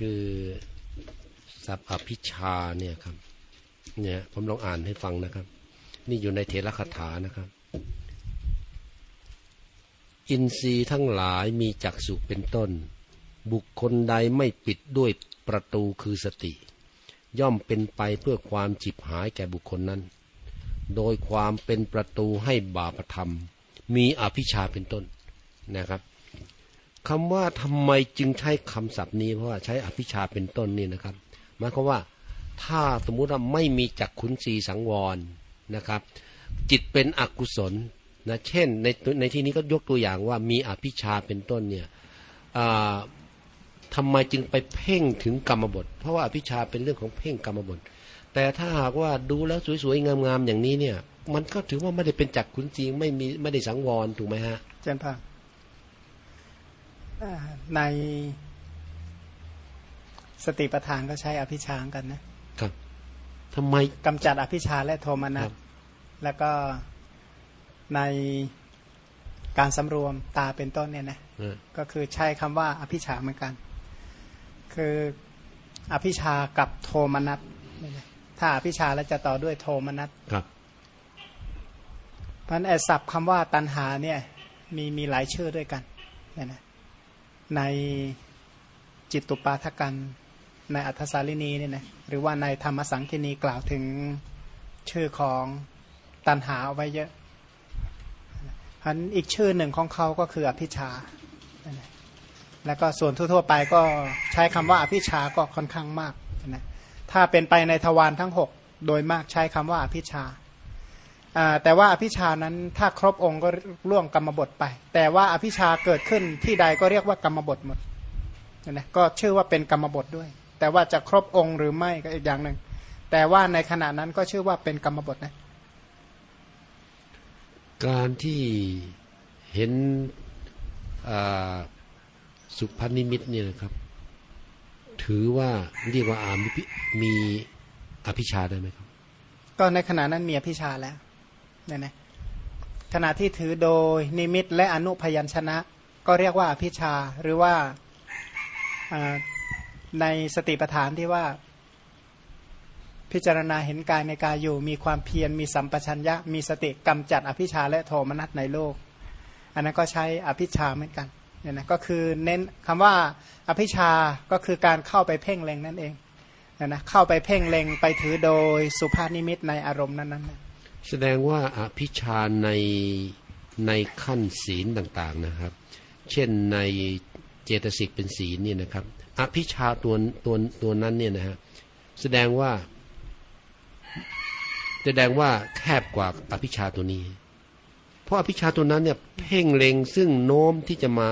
คือสัพอภิชาเนี่ยครับ เนี่ยผมลองอ่านให้ฟังนะครับ นี่อยู่ในเทระคาถานะครับ อินทรีย์ทั้งหลายมีจักสุเป็นต้น บุคคลใดไม่ปิดด้วยประตูคือสติ ย่อมเป็นไปเพื่อความจิบหายแก่บุคคลนั้น โดยความเป็นประตูให้บาปธรรม มีอภิชาเป็นต้นนะครับ คำว่าทำไมจึงใช้คำศัพท์นี้เพราะว่าใช้อภิชาเป็นต้นนี่นะครับหมายความว่าถ้าสมมุติว่าไม่มีจักขุนสีสังวรนะครับ จิตเป็นอกุศลนะเช่นในในที่นี้ก็ยกตัวอย่างว่ามีอภิชาเป็นต้นเนี่ยทำไมจึงไปเพ่งถึงกรรมบท เพราะว่าอภิชาเป็นเรื่องของเพ่งกรรมบท แต่ถ้าหากว่าดูแล้วสวยๆ งามๆอย่างนี้เนี่ย มันก็ถือว่าไม่ได้เป็นจักขุนสีไม่มีไม่ได้สังวรถูกไหมฮะเจนพา ในสติปัฏฐานก็ใช้อภิชากันนะครับทำไมกำจัดอภิชาและโทมนัสแล้วก็ในการสำรวมตาเป็นต้นเนี่ยนะก็คือใช้คำว่าอภิชาเหมือนกัน คืออภิชากับโทมนัสถ้าอภิชาแล้วจะต่อด้วยโทมนัสครับเพราะนั้นไอ้ศัพท์คำว่าตันหาเนี่ยมีมีหลายชื่อด้วยกันเนี่ยนะ ในจิตตุปาทกันในอัธสาลินีเนี่ยนะหรือว่าในธรรมสังคีนีกล่าวถึงชื่อของตันหาเอาไว้เยอะอันอีกชื่อหนึ่งของเขาก็คืออภิชา แล้วก็ส่วนทั่ว ๆ ไปก็ใช้คำว่าอภิชาก็ค่อนข้างมากนะถ้าเป็นไปในทวารทั้งหกโดยมากใช้คำว่าอภิชา แต่ว่าอภิชานั้นถ้าครบองค์ก็ล่วงกรรมบทไป แต่ว่าอภิชาเกิดขึ้นที่ใดก็เรียกว่ากรรมบทหมดนะก็ชื่อว่าเป็นกรรมบทด้วย แต่ว่าจะครบองค์หรือไม่ก็อีกอย่างหนึ่งแต่ว่าในขณะนั้นก็ชื่อว่าเป็นกรรมบทนะการที่เห็นสุภนิมิตเนี่ยนะครับ ถือว่าเรียกว่าอามีมีอภิชาได้ไหมครับ ก็ในขณะนั้นมีอภิชาแล้ว เนี่ยนะขณะที่ถือโดยนิมิตและอนุพยัญชนะ ก็เรียกว่าอภิชาหรือว่าในสติปัฏฐานที่ว่า พิจารณาเห็นกายในกายอยู่ มีความเพียรมีสัมปชัญญะ มีสติกำจัดอภิชาและโทมนัสในโลก อันนั้นก็ใช้อภิชาเหมือนกันเนี่ยนะก็คือเน้นคำว่าอภิชาก็คือการเข้าไปเพ่งเล็งนั่นเองนะเข้าไปเพ่งเล็งไปถือโดยสุภาพนิมิตในอารมณ์นั้นๆ แสดงว่าอภิชาในในขั้นศีลต่างๆนะครับ เช่นในเจตสิกเป็นศีลเนี่ยนะครับ อภิชาตัวตัวตัวนั้นเนี่ยนะฮะแสดงว่า แสดงว่าแคบกว่าอภิชาตัวนี้ เพราะอภิชาตัวนั้นเนี่ยเพ่งเล็งซึ่งโน้มที่จะมา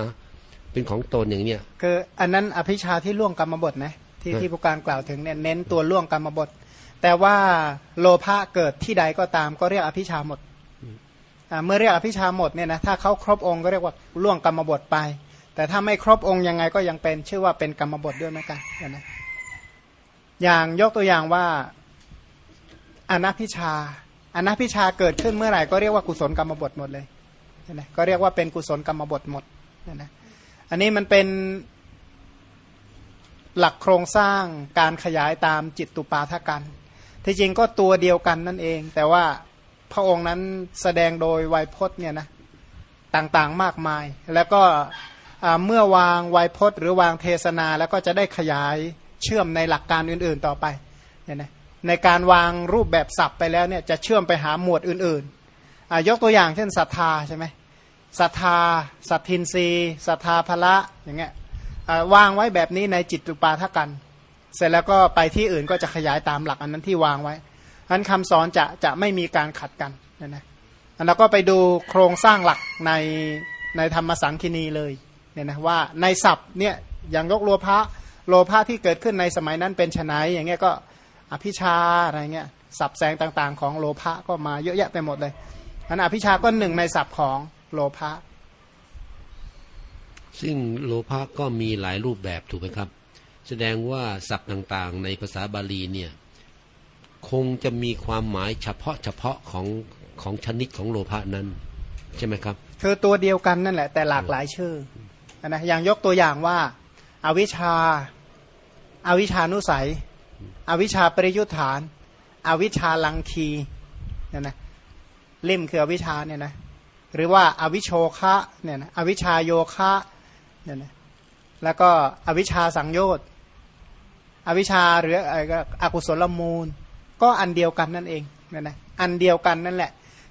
เป็นของตนอย่างเนี้ยคืออันนั้นอภิชาที่ล่วงกรรมบทนะที่ที่ผู้การกล่าวถึงเนี่ยเน้นตัวล่วงกรรมบท แต่ว่าโลภะเกิดที่ใดก็ตามก็เรียกอภิชาหมดเมื่อเรียกอภิชาหมดเนี่ยนะถ้าเขาครบองค์ก็เรียกว่าล่วงกรรมบทไป แต่ถ้าไม่ครบองค์ยังไงก็ยังเป็นชื่อว่าเป็นกรรมบทด้วยเหมือนกันนะอย่างยกตัวอย่างว่าอนัพิชาอนัพิชาเกิดขึ้นเมื่อไหร่ก็เรียกว่ากุศลกรรมบทหมดเลยนะก็เรียกว่าเป็นกุศลกรรมบทหมดนะอันนี้มันเป็นหลักโครงสร้างการขยายตามจิตตุปาทกัน ที่จริงก็ตัวเดียวกันนั่นเอง แต่ว่าพระองค์นั้นแสดงโดยไวยพจน์เนี่ยนะต่างๆมากมาย แล้วก็เมื่อวางไวยพจน์หรือวางเทศนาแล้วก็จะได้ขยายเชื่อมในหลักการอื่นๆต่อไปเนี่ยนะในการวางรูปแบบศัพท์ไปแล้วเนี่ยจะเชื่อมไปหาหมวดอื่นๆยกตัวอย่างเช่นศรัทธาใช่ไหมศรัทธาสัตทินรีศรัทธาภละอย่างเงี้ยวางไว้แบบนี้ในจิตตุปาทกัน เสร็จแล้วก็ไปที่อื่นก็จะขยายตามหลักอันนั้นที่วางไว้อันคำสอนจะจะไม่มีการขัดกันนะนะเราก็ไปดูโครงสร้างหลักในในธรรมสังคีนีเลยเนี่ยนะว่าในศัพท์เนี่ยอย่างยกโลภะโลภะที่เกิดขึ้นในสมัยนั้นเป็นชนะอย่างเงี้ยก็อภิชาอะไรเงี้ยศัพท์แสงต่างๆ ของโลภะก็มาเยอะแยะไปหมดเลยอันอภิชาก็หนึ่งในศัพท์ของโลภะซึ่งโลภะก็มีหลายรูปแบบถูกไหมครับ แสดงว่าศัพท์ต่างๆ ในภาษาบาลีเนี่ยคงจะมีความหมายเฉพาะเฉพาะของของชนิดของโลภะนั้น ใช่ไหมครับ คือตัวเดียวกันนั่นแหละแต่หลากหลายชื่อนะอย่างยกตัวอย่างว่าอาวิชชาอวิชานุสัย อวิชาปริยุทธาน อวิชาลังคีเนี่ยนะเล่มคืออวิชาเนี่ยนะหรือว่าอวิโชคะเนี่ยนะอวิชาโยคะเนี่ยนะแล้วก็อวิชาสังโยชน์ อวิชาหรืออกุศลมูล ก็อันเดียวกันนั่นเองนี่ยนะอันเดียวกันนั่นแหละ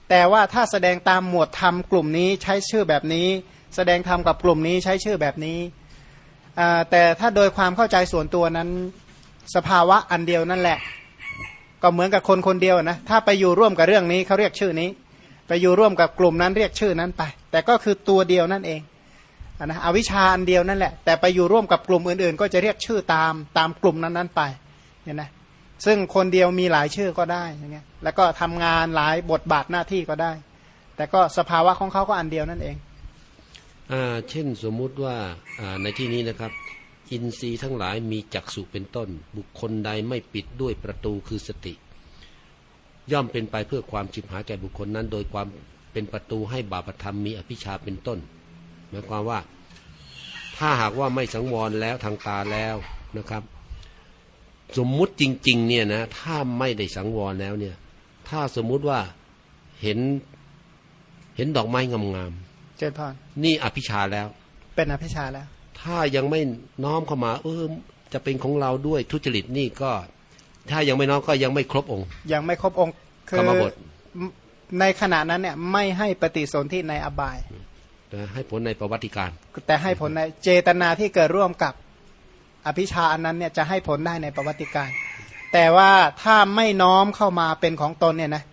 แต่ว่าถ้าแสดงตามหมวดธรรมกลุ่มนี้ใช้ชื่อแบบนี้ แสดงธรรมกับกลุ่มนี้ใช้ชื่อแบบนี้แต่ถ้าโดยความเข้าใจส่วนตัวนั้นสภาวะอันเดียวนั่นแหละ ก็เหมือนกับคนคนเดียวนะถ้าไปอยู่ร่วมกับเรื่องนี้เขาเรียกชื่อนี้ ไปอยู่ร่วมกับกลุ่มนั้นเรียกชื่อนั้นไป แต่ก็คือตัวเดียวนั่นเอง นะอวิชาอันเดียวนั่นแหละ แต่ไปอยู่ร่วมกับกลุ่มอื่นๆ ก็จะเรียกชื่อตามตามกลุ่มนั้นๆไปเห็นไหมซึ่งคนเดียวมีหลายชื่อก็ได้อย่างเงี้ยแล้วก็ทำงานหลายบทบาทหน้าที่ก็ได้ แต่ก็สภาวะของเขาก็อันเดียวนั่นเองอ่าเช่นสมมุติว่าอ่าในที่นี้นะครับ อินทรีย์ทั้งหลายมีจักษุเป็นต้น บุคคลใดไม่ปิดด้วยประตูคือสติ ย่อมเป็นไปเพื่อความจิบหายแก่บุคคลนั้น โดยความเป็นประตูให้บาปธรรมมีอภิชาเป็นต้น หมายความว่าถ้าหากว่าไม่สังวรแล้วทางตาแล้วนะครับ สมมุติจริง ๆ เนี่ยนะถ้าไม่ได้สังวรแล้วเนี่ย ถ้าสมมุติว่าเห็นเห็นดอกไม้งามเจริญพรนี่อภิชาแล้ว เป็นอภิชาแล้ว ถ้ายังไม่น้อมเข้ามา เออจะเป็นของเราด้วยทุจริตนี่ก็ ถ้ายังไม่น้อมก็ยังไม่ครบองค์ ยังไม่ครบองค์คือในขณะนั้นเนี่ยไม่ให้ปฏิสนธิในอบายแต่ ให้ผลในประวัติการแต่ให้ผลในเจตนาที่เกิดร่วมกับอภิชาอันนั้นเนี่ยจะให้ผลได้ในประวัติการ แต่ว่าถ้าไม่น้อมเข้ามาเป็นของตนเนี่ยนะ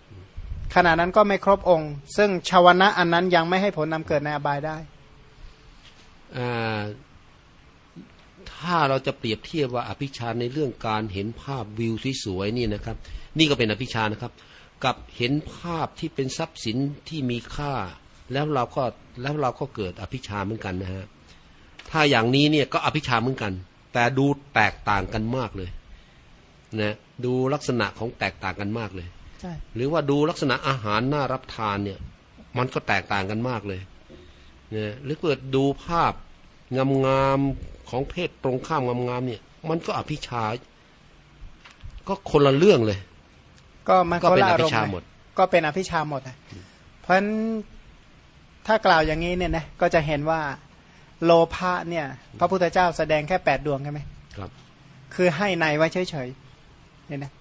ขณะนั้นก็ไม่ครบองค์ ซึ่งชาวนะอันนั้นยังไม่ให้ผลนำเกิดในอบายได้ถ้าเราจะเปรียบเทียบว่าอภิชาในเรื่องการเห็นภาพวิวสวยๆนี่นะครับ นี่ก็เป็นอภิชานะครับ กับเห็นภาพที่เป็นทรัพย์สินที่มีค่า แล้วเราก็แล้วเราก็เกิดอภิชาเหมือนกันนะฮะถ้าอย่างนี้เนี่ยก็อภิชาเหมือนกัน แต่ดูแตกต่างกันมากเลยนะดูลักษณะของแตกต่างกันมากเลยหรือว่าดูลักษณะอาหารน่ารับทานเนี่ย มันก็แตกต่างกันมากเลยเนี่ยหรือเกิดดูภาพงามๆของเพศตรงข้ามงามๆเนี่ย มันก็อภิชา ก็คนละเรื่องเลย ก็มันก็เป็นอภิชาหมด ก็เป็นอภิชาหมดอะเพราะฉะนั้น ถ้ากล่าวอย่างนี้เนี่ยนะก็จะเห็นว่าโลภะเนี่ย พระพุทธเจ้าแสดงแค่แปดดวงใช่ไหมครับ คือให้ในไว้เฉยๆเนี่ยนะ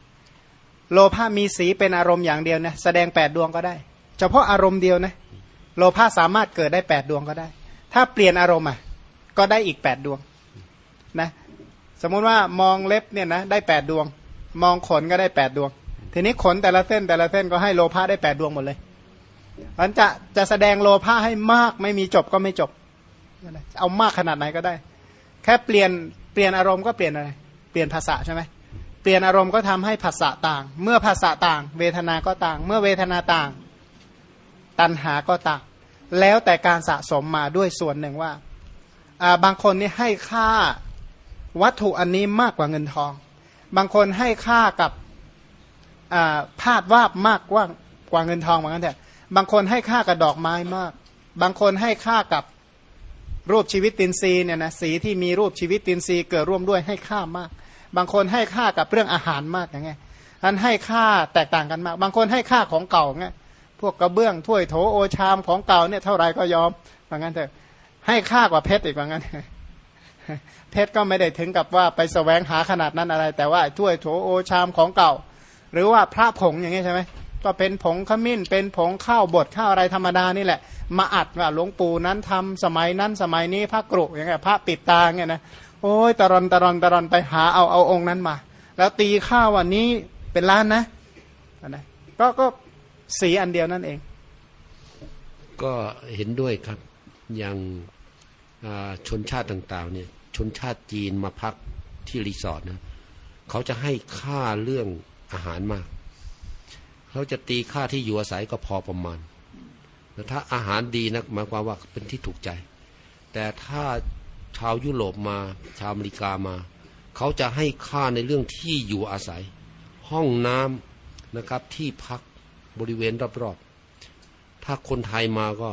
โลภะมีสีเป็นอารมณ์อย่างเดียวนะแสดงแปดดวงก็ได้ เฉพาะอารมณ์เดียวนะโลภะสามารถเกิดได้แปดดวงก็ได้ ถ้าเปลี่ยนอารมณ์อะก็ได้อีกแปดดวงนะสมมุติว่ามองเล็บเนี่ยนะได้แปดดวง มองขนก็ได้แปดดวง ทีนี้ขนแต่ละเส้นแต่ละเส้นก็ให้โลภะได้แปดดวงหมดเลย มันจะจะแสดงโลภะให้มากไม่มีจบก็ไม่จบ เอามากขนาดไหนก็ได้ แค่เปลี่ยนเปลี่ยนอารมณ์ก็เปลี่ยนอะไร เปลี่ยนภาษาใช่ไหมเปลี่ยนอารมณ์ก็ทำให้ภาษาต่าง เมื่อภาษาต่าง เวทนาก็ต่าง เมื่อเวทนาต่าง ตัณหาก็ต่าง แล้วแต่การสะสมมาด้วยส่วนหนึ่งว่า บางคนนี่ให้ค่าวัตถุอันนี้มากกว่าเงินทอง บางคนให้ค่ากับภาพวาดมากกว่ากว่าเงินทองเหมือนกันแต่ บางคนให้ค่ากับดอกไม้มาก บางคนให้ค่ากับรูปชีวิตตินซีเนี่ยนะสีที่มีรูปชีวิตตินซีเกิดร่วมด้วยให้ค่ามาก บางคนให้ค่ากับเรื่องอาหารมากอย่างเงี้ยอันให้ค่าแตกต่างกันมาก บางคนให้ค่าของเก่าเงี้ยพวกกระเบื้องถ้วยโถโอชามของเก่าเนี่ยเท่าไรก็ยอมว่างั้นเถอะให้ค่ากว่าเพชรอีกว่างั้นเพชรก็ไม่ได้ถึงกับว่าไปสแสวงหาขนาดนั้นอะไร แต่ว่าถ้วยโถโอชามของเก่า หรือว่าพระผงอย่างเงี้ยใช่ไหม ก็เป็นผงขมิ้น เป็นผงข้าวบดข้าวอะไรธรรมดานี่แหละ มาอัดว่าหลวงปู่นั้นทำสมัยนั้นสมัยนี้พระกรุอย่างเงี้ยพระปิดตาเงี้ยนะโอ้ยตะรอนตะรอนตะรอนไปหาเอาเอาองค์นั้นมา แล้วตีข้าววันนี้เป็นล้านนะนะก็ก็สีอันเดียวนั่นเอง ก็เห็นด้วยครับอย่างชนชาติต่างๆเนี่ยชนชาติจีนมาพักที่รีสอร์ทนะเขาจะให้ค่าเรื่องอาหารมาก เขาจะตีค่าที่อยู่อาศัยก็พอประมาณถ้าอาหารดีนะหมายความว่าเป็นที่ถูกใจ แต่ถ้าชาวยุโรปมาชาวอเมริกามา เขาจะให้ค่าในเรื่องที่อยู่อาศัย ห้องน้ำนะครับที่พักบริเวณรอบๆถ้าคนไทยมาก็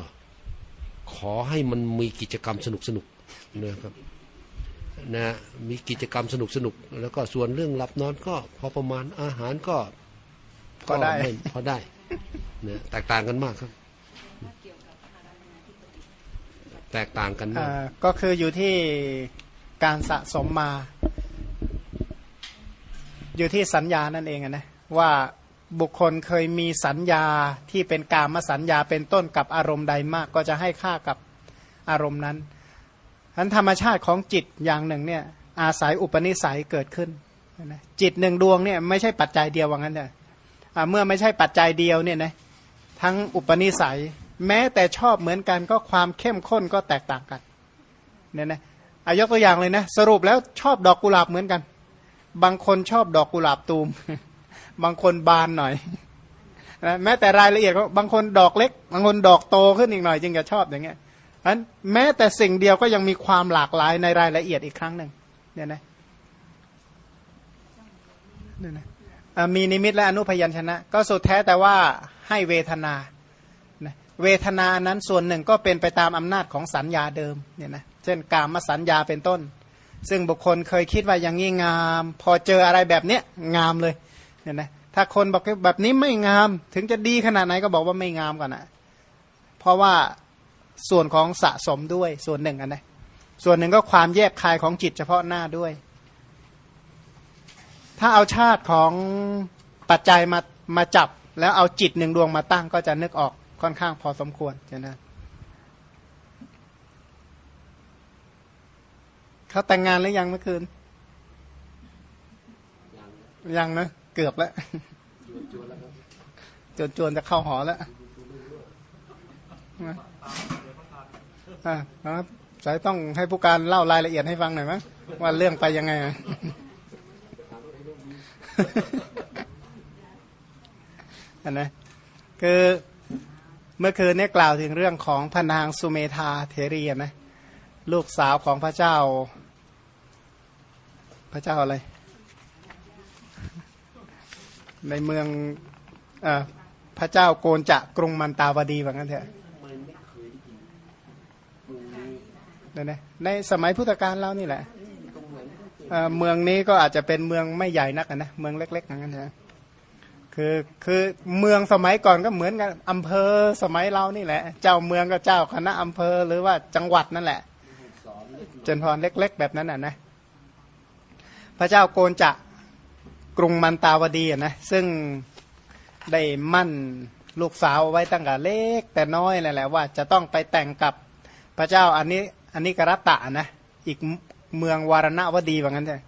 ขอให้มันมีกิจกรรมสนุกๆนะครับนะมีกิจกรรมสนุกสนุกๆแล้วก็ส่วนเรื่องหลับนอนก็พอประมาณอาหารก็ พอได้ม่พอได้นะแตกต่างกันมากครับ แตกต่างกันมากอ่าก็คืออยู่ที่การสะสมมา อยู่ที่สัญญานั่นเองอะนะว่าบุคคลเคยมีสัญญาที่เป็นกามสัญญาเป็นต้นกับอารมณ์ใดมาก ก็จะให้ค่ากับอารมณ์นั้นทั้นธรรมชาติของจิตอย่างหนึ่งเนี่ยอาศัยอุปนิสัยเกิดขึ้นนะจิตหนึ่งดวงเนี่ยไม่ใช่ปัจจัยเดียวว่างั้นเถอะอ่า เมื่อไม่ใช่ปัจจัยเดียวเนี่ยนะทั้งอุปนิสัย แม้แต่ชอบเหมือนกันก็ความเข้มข้นก็แตกต่างกันเนี่ยนะอายกตัวอย่างเลยนะ สรุปแล้วชอบดอกกุหลาบเหมือนกัน บางคนชอบดอกกุหลาบตูม บางคนบานหน่อยนะแม้แต่รายละเอียดก็บางคนดอกเล็ก บางคนดอกโตขึ้นอีกหน่อย จึงจะชอบอย่างเงี้ยเพราะฉะนั้นแม้แต่สิ่งเดียวก็ยังมีความหลากหลายในรายละเอียดอีกครั้งหนึ่งเนี่ยนะเนี่ยนะ มีนิมิตและอนุพยัญชนะ ก็สุดแท้แต่ว่าให้เวทนา เวทนานั้นส่วนหนึ่งก็เป็นไปตามอำนาจของสัญญาเดิมเนี่ยนะเช่นกามสัญญาเป็นต้น ซึ่งบุคคลเคยคิดว่าอย่างนี้งาม พอเจออะไรแบบเนี้ยงามเลยเนี่ยนะถ้าคนบอกแบบนี้ไม่งาม ถึงจะดีขนาดไหนก็บอกว่าไม่งามก่อนนะเพราะว่าส่วนของสะสมด้วยส่วนหนึ่งอันนะส่วนหนึ่งก็ความแยบคายของจิตเฉพาะหน้าด้วย ถ้าเอาชาติของปัจจัยมามาจับ แล้วเอาจิตหนึ่งดวงมาตั้งก็จะนึกออกค่อนข้างพอสมควรใช่ไหมเขาแต่งงานหรือยังเมื่อคืน ยังนะ เกือบแล้วจวนจวนๆจะเข้าหอแล้วนะอ่านะครับสายต้องให้ผู้การเล่ารายละเอียดให้ฟังหน่อยมั้ยว่าเรื่องไปยังไงอะอั นนะคือเมื่อคืนนี้กล่าวถึงเรื่องของพระนางสุเมธาเทรีอะนะลูกสาวของพระเจ้า พระเจ้าอะไร ในเมืองเออพระเจ้าโกนจะกรุงมันตาวดีว่างั้นเถอะเนี่ยนะในสมัยพุทธกาลเรานี่แหละ เมืองนี้ก็อาจจะเป็นเมืองไม่ใหญ่นักนะเมืองเล็กๆอย่างนั้นเถอะคือคือเมืองสมัยก่อนก็เหมือนกันอำเภอสมัยเรานี่แหละ เจ้าเมืองก็เจ้าคณะอำเภอหรือว่าจังหวัดนั่นแหละจนพรเล็ก ๆ แบบนั้นอะนะพระเจ้าโกนจะกรุงมันตาวดีอะนะซึ่งได้มั่นลูกสาวไว้ตั้งแต่เล็กแต่น้อยนั่นแหละว่าจะต้องไปแต่งกับพระเจ้าอันนี้อันนี้กรัตตะนะอีก เมืองวารณวดีว่างั้นใช่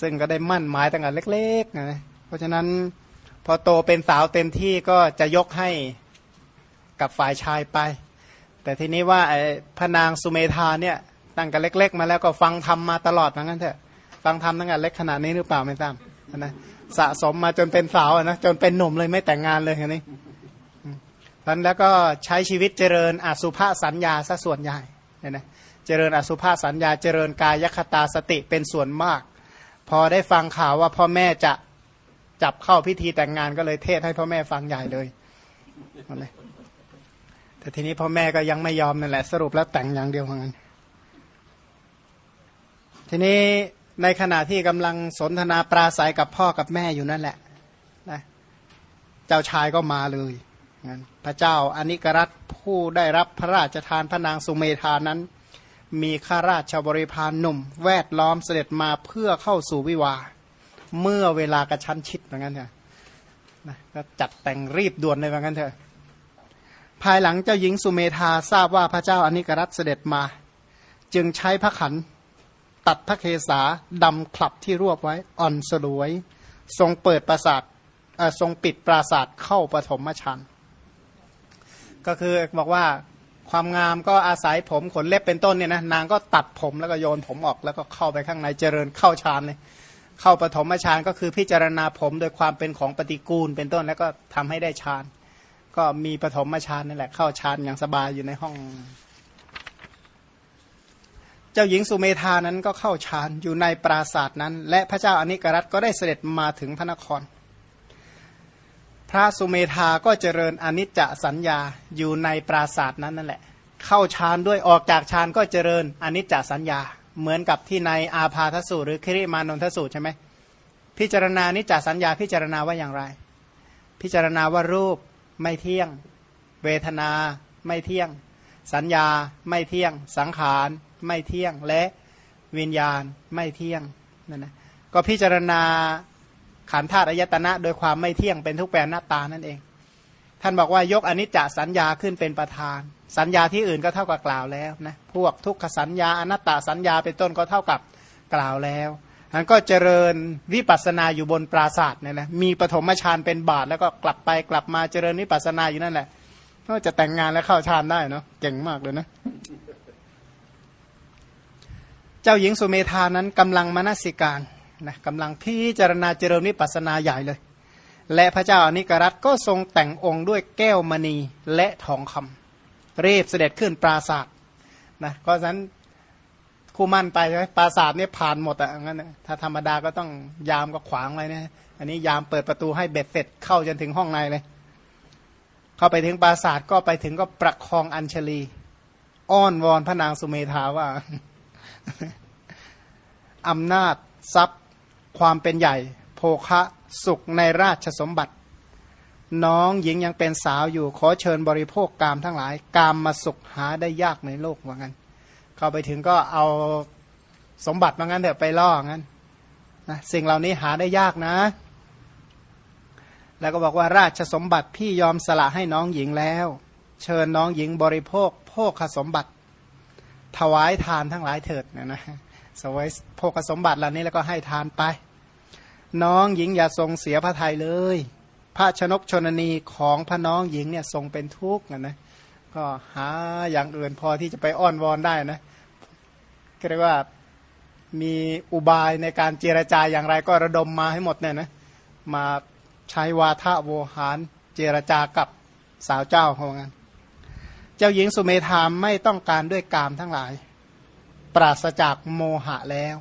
ซึ่งก็ได้มั่นหมายตั้งแต่เล็กๆนะเพราะฉะนั้นพอโตเป็นสาวเต็มที่ก็จะยกให้กับฝ่ายชายไป แต่ทีนี้ว่าไอ้พระนางสุเมธาเนี่ยตั้งแต่เล็ก ๆ มาแล้วก็ฟังธรรมมาตลอดว่างั้นเถอะฟังธรรมตั้งแต่เล็กขนาดนี้หรือเปล่าไม่ทราบนะสะสมมาจนเป็นสาวนะจนเป็นหนุ่มเลยไม่แต่งงานเลยอย่างนี้พันแล้วก็ใช้ชีวิตเจริญอสุภาสัญญาซะส่วนใหญ่เนี่ยนะ เจริญอสุภาสัญญา เจริญกายคตาสติเป็นส่วนมาก พอได้ฟังข่าวว่าพ่อแม่จะจับเข้าพิธีแต่งงานก็เลยเทศให้พ่อแม่ฟังใหญ่เลยแต่ทีนี้พ่อแม่ก็ยังไม่ยอมนั่นแหละ สรุปแล้วแต่งอย่างเดียวเหมือนกันทีนี้ในขณะที่กำลังสนทนาปราศัยกับพ่อกับแม่อยู่นั่นแหละนะเจ้าชายก็มาเลยพระเจ้าอนิกรัตผู้ได้รับพระราชทานพระนางสุเมธานั้น มีข้าราชบริพารหนุ่ม แวดล้อมเสด็จมาเพื่อเข้าสู่วิวา เมื่อเวลากระชั้นชิดเหมือนกันเถอะนะก็จัดแต่งรีบด่วนเลยเหมือนกันเถอะ ภายหลังเจ้าหญิงสุเมธาทราบว่าพระเจ้าอนิกรัตเสด็จมา จึงใช้พระขันตัดพระเคสาดำคลับที่รวบไว้อ่อนสลวย ทรงเปิดปราสาททรงปิดปราสาทเข้าปฐมฌานก็คือบอกว่า ความงามก็อาศัยผมขนเล็บเป็นต้นเนี่ยนะนางก็ตัดผมแล้วก็โยนผมออกแล้วก็เข้าไปข้างในเจริญเข้าฌานเลยเข้าปฐมฌานก็คือพิจารณาผมโดยความเป็นของปฏิกูลเป็นต้นแล้วก็ทำให้ได้ฌานก็มีปฐมฌานนั่นแหละเข้าฌานอย่างสบายอยู่ในห้อง เจ้าหญิงสุเมธานั้นก็เข้าฌานอยู่ในปราศาสตร์นั้น และพระเจ้าอนิกรัตก็ได้เสด็จมาถึงพระนคร ระสุเมธาก็เจริญอนิจจสัญญาอยู่ในปราศาสตร์นั้นนั่นแหละ เข้าฌานด้วยออกจากฌานก็เจริญอนิจจสัญญา เหมือนกับที่ในอาพาทสูตรหรือคริมานนทสูตรใช่ไหมพิจารณานิจจสัญญาพิจารณาว่าอย่างไร พิจารณาว่ารูปไม่เที่ยง เวทนาไม่เที่ยง สัญญาไม่เที่ยง สังขารไม่เที่ยงและวิญญาณไม่เที่ยงนั่นนะก็พิจารณา ขันธาตุอายตนะ โดยความไม่เที่ยงเป็นทุกแปรหน้าตานั่นเอง ท่านบอกว่ายกอนิจจสัญญาขึ้นเป็นประธาน สัญญาที่อื่นก็เท่ากับกล่าวแล้วนะพวกทุกขสัญญาอนัตตาสัญญาเป็นต้นก็เท่ากับกล่าวแล้วอันก็เจริญวิปัสนาอยู่บนปราศาสตร์เนี่ยนะมีปฐมฌานเป็นบาทแล้วก็กลับไปกลับมาเจริญวิปัสนาอยู่นั่นแหละก็จะแต่งงานแล้วเข้าฌานได้เนาะเก่งมากเลยนะเจ้าหญิงสุเมธานั้นกำลังมนสิการ นะกำลังพิจารณาเจริญวิปัสนาใหญ่เลย และพระเจ้าอนิกรัตก็ทรงแต่งองค์ด้วยแก้วมณีและทองคำเรีบเสด็จขึ้นปราศาสตร์นะก็ฉะนั้นคู่มั่นไปใช่ไหมปราศาสตร์เนี่ยผ่านหมดอะงั้นถ้าธรรมดาก็ต้องยามก็ขวางไว้นะอันนี้ยามเปิดประตูให้เบ็ดเสร็จเข้าจนถึงห้องในเลย เข้าไปถึงปราศาสตร์ก็ไปถึงก็ประคองอัญชลี อ้อนวอนพระนางสุเมธาว่าอำนาจทรัพย์ ความเป็นใหญ่ โภคะสุขในราชสมบัติ น้องหญิงยังเป็นสาวอยู่ขอเชิญบริโภคกามทั้งหลาย กามมาสุขหาได้ยากในโลกว่างั้น เข้าไปถึงก็เอาสมบัติว่างั้นเถอะไปล่องั้นนะสิ่งเหล่านี้หาได้ยากนะ แล้วก็บอกว่าราชสมบัติพี่ยอมสละให้น้องหญิงแล้ว เชิญน้องหญิงบริโภคโภคสมบัติ ถวายทานทั้งหลายเถิดนะนะ สวยโภคสมบัติเหล่านี้แล้วก็ให้ทานไป น้องหญิงอย่าทรงเสียพระทัยเลย พระชนกชนนีของพระน้องหญิงเนี่ยทรงเป็นทุกข์นะนะก็หาอย่างอื่นพอที่จะไปอ้อนวอนได้นะก็เรียกว่ามีอุบายในการเจรจาอย่างไรก็ระดมมาให้หมดเนี่ยนะมาใช้วาทะโวหารเจรจากับสาวเจ้าเขางั้น เจ้าหญิงสุเมธามไม่ต้องการด้วยกามทั้งหลาย ปราศจากโมหะแล้ว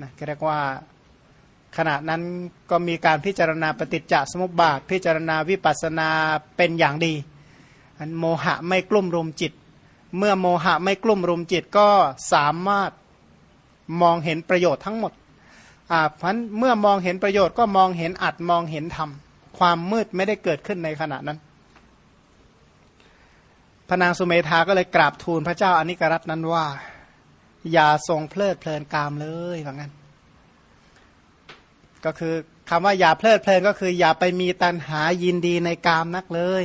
นะเรียกว่าขณะนั้นก็มีการพิจารณาปฏิจจสมุปบาท พิจารณาวิปัสนาเป็นอย่างดีอันโมหะไม่กลุ่มรุมจิต เมื่อโมหะไม่กลุ่มรุมจิตก็สามารถมองเห็นประโยชน์ทั้งหมดอ่าพันเมื่อมองเห็นประโยชน์ก็มองเห็นอัดมองเห็นธรรมความมืดไม่ได้เกิดขึ้นในขณะนั้นพระนางสุเมธาก็เลยกราบทูลพระเจ้าอนิกรัตนั้นว่า อย่าทรงเพลิดเพลินกามเลยว่างั้น ก็คือคำว่าอย่าเพลิดเพลินก็คือ อย่าไปมีตัณหายินดีในกามนักเลย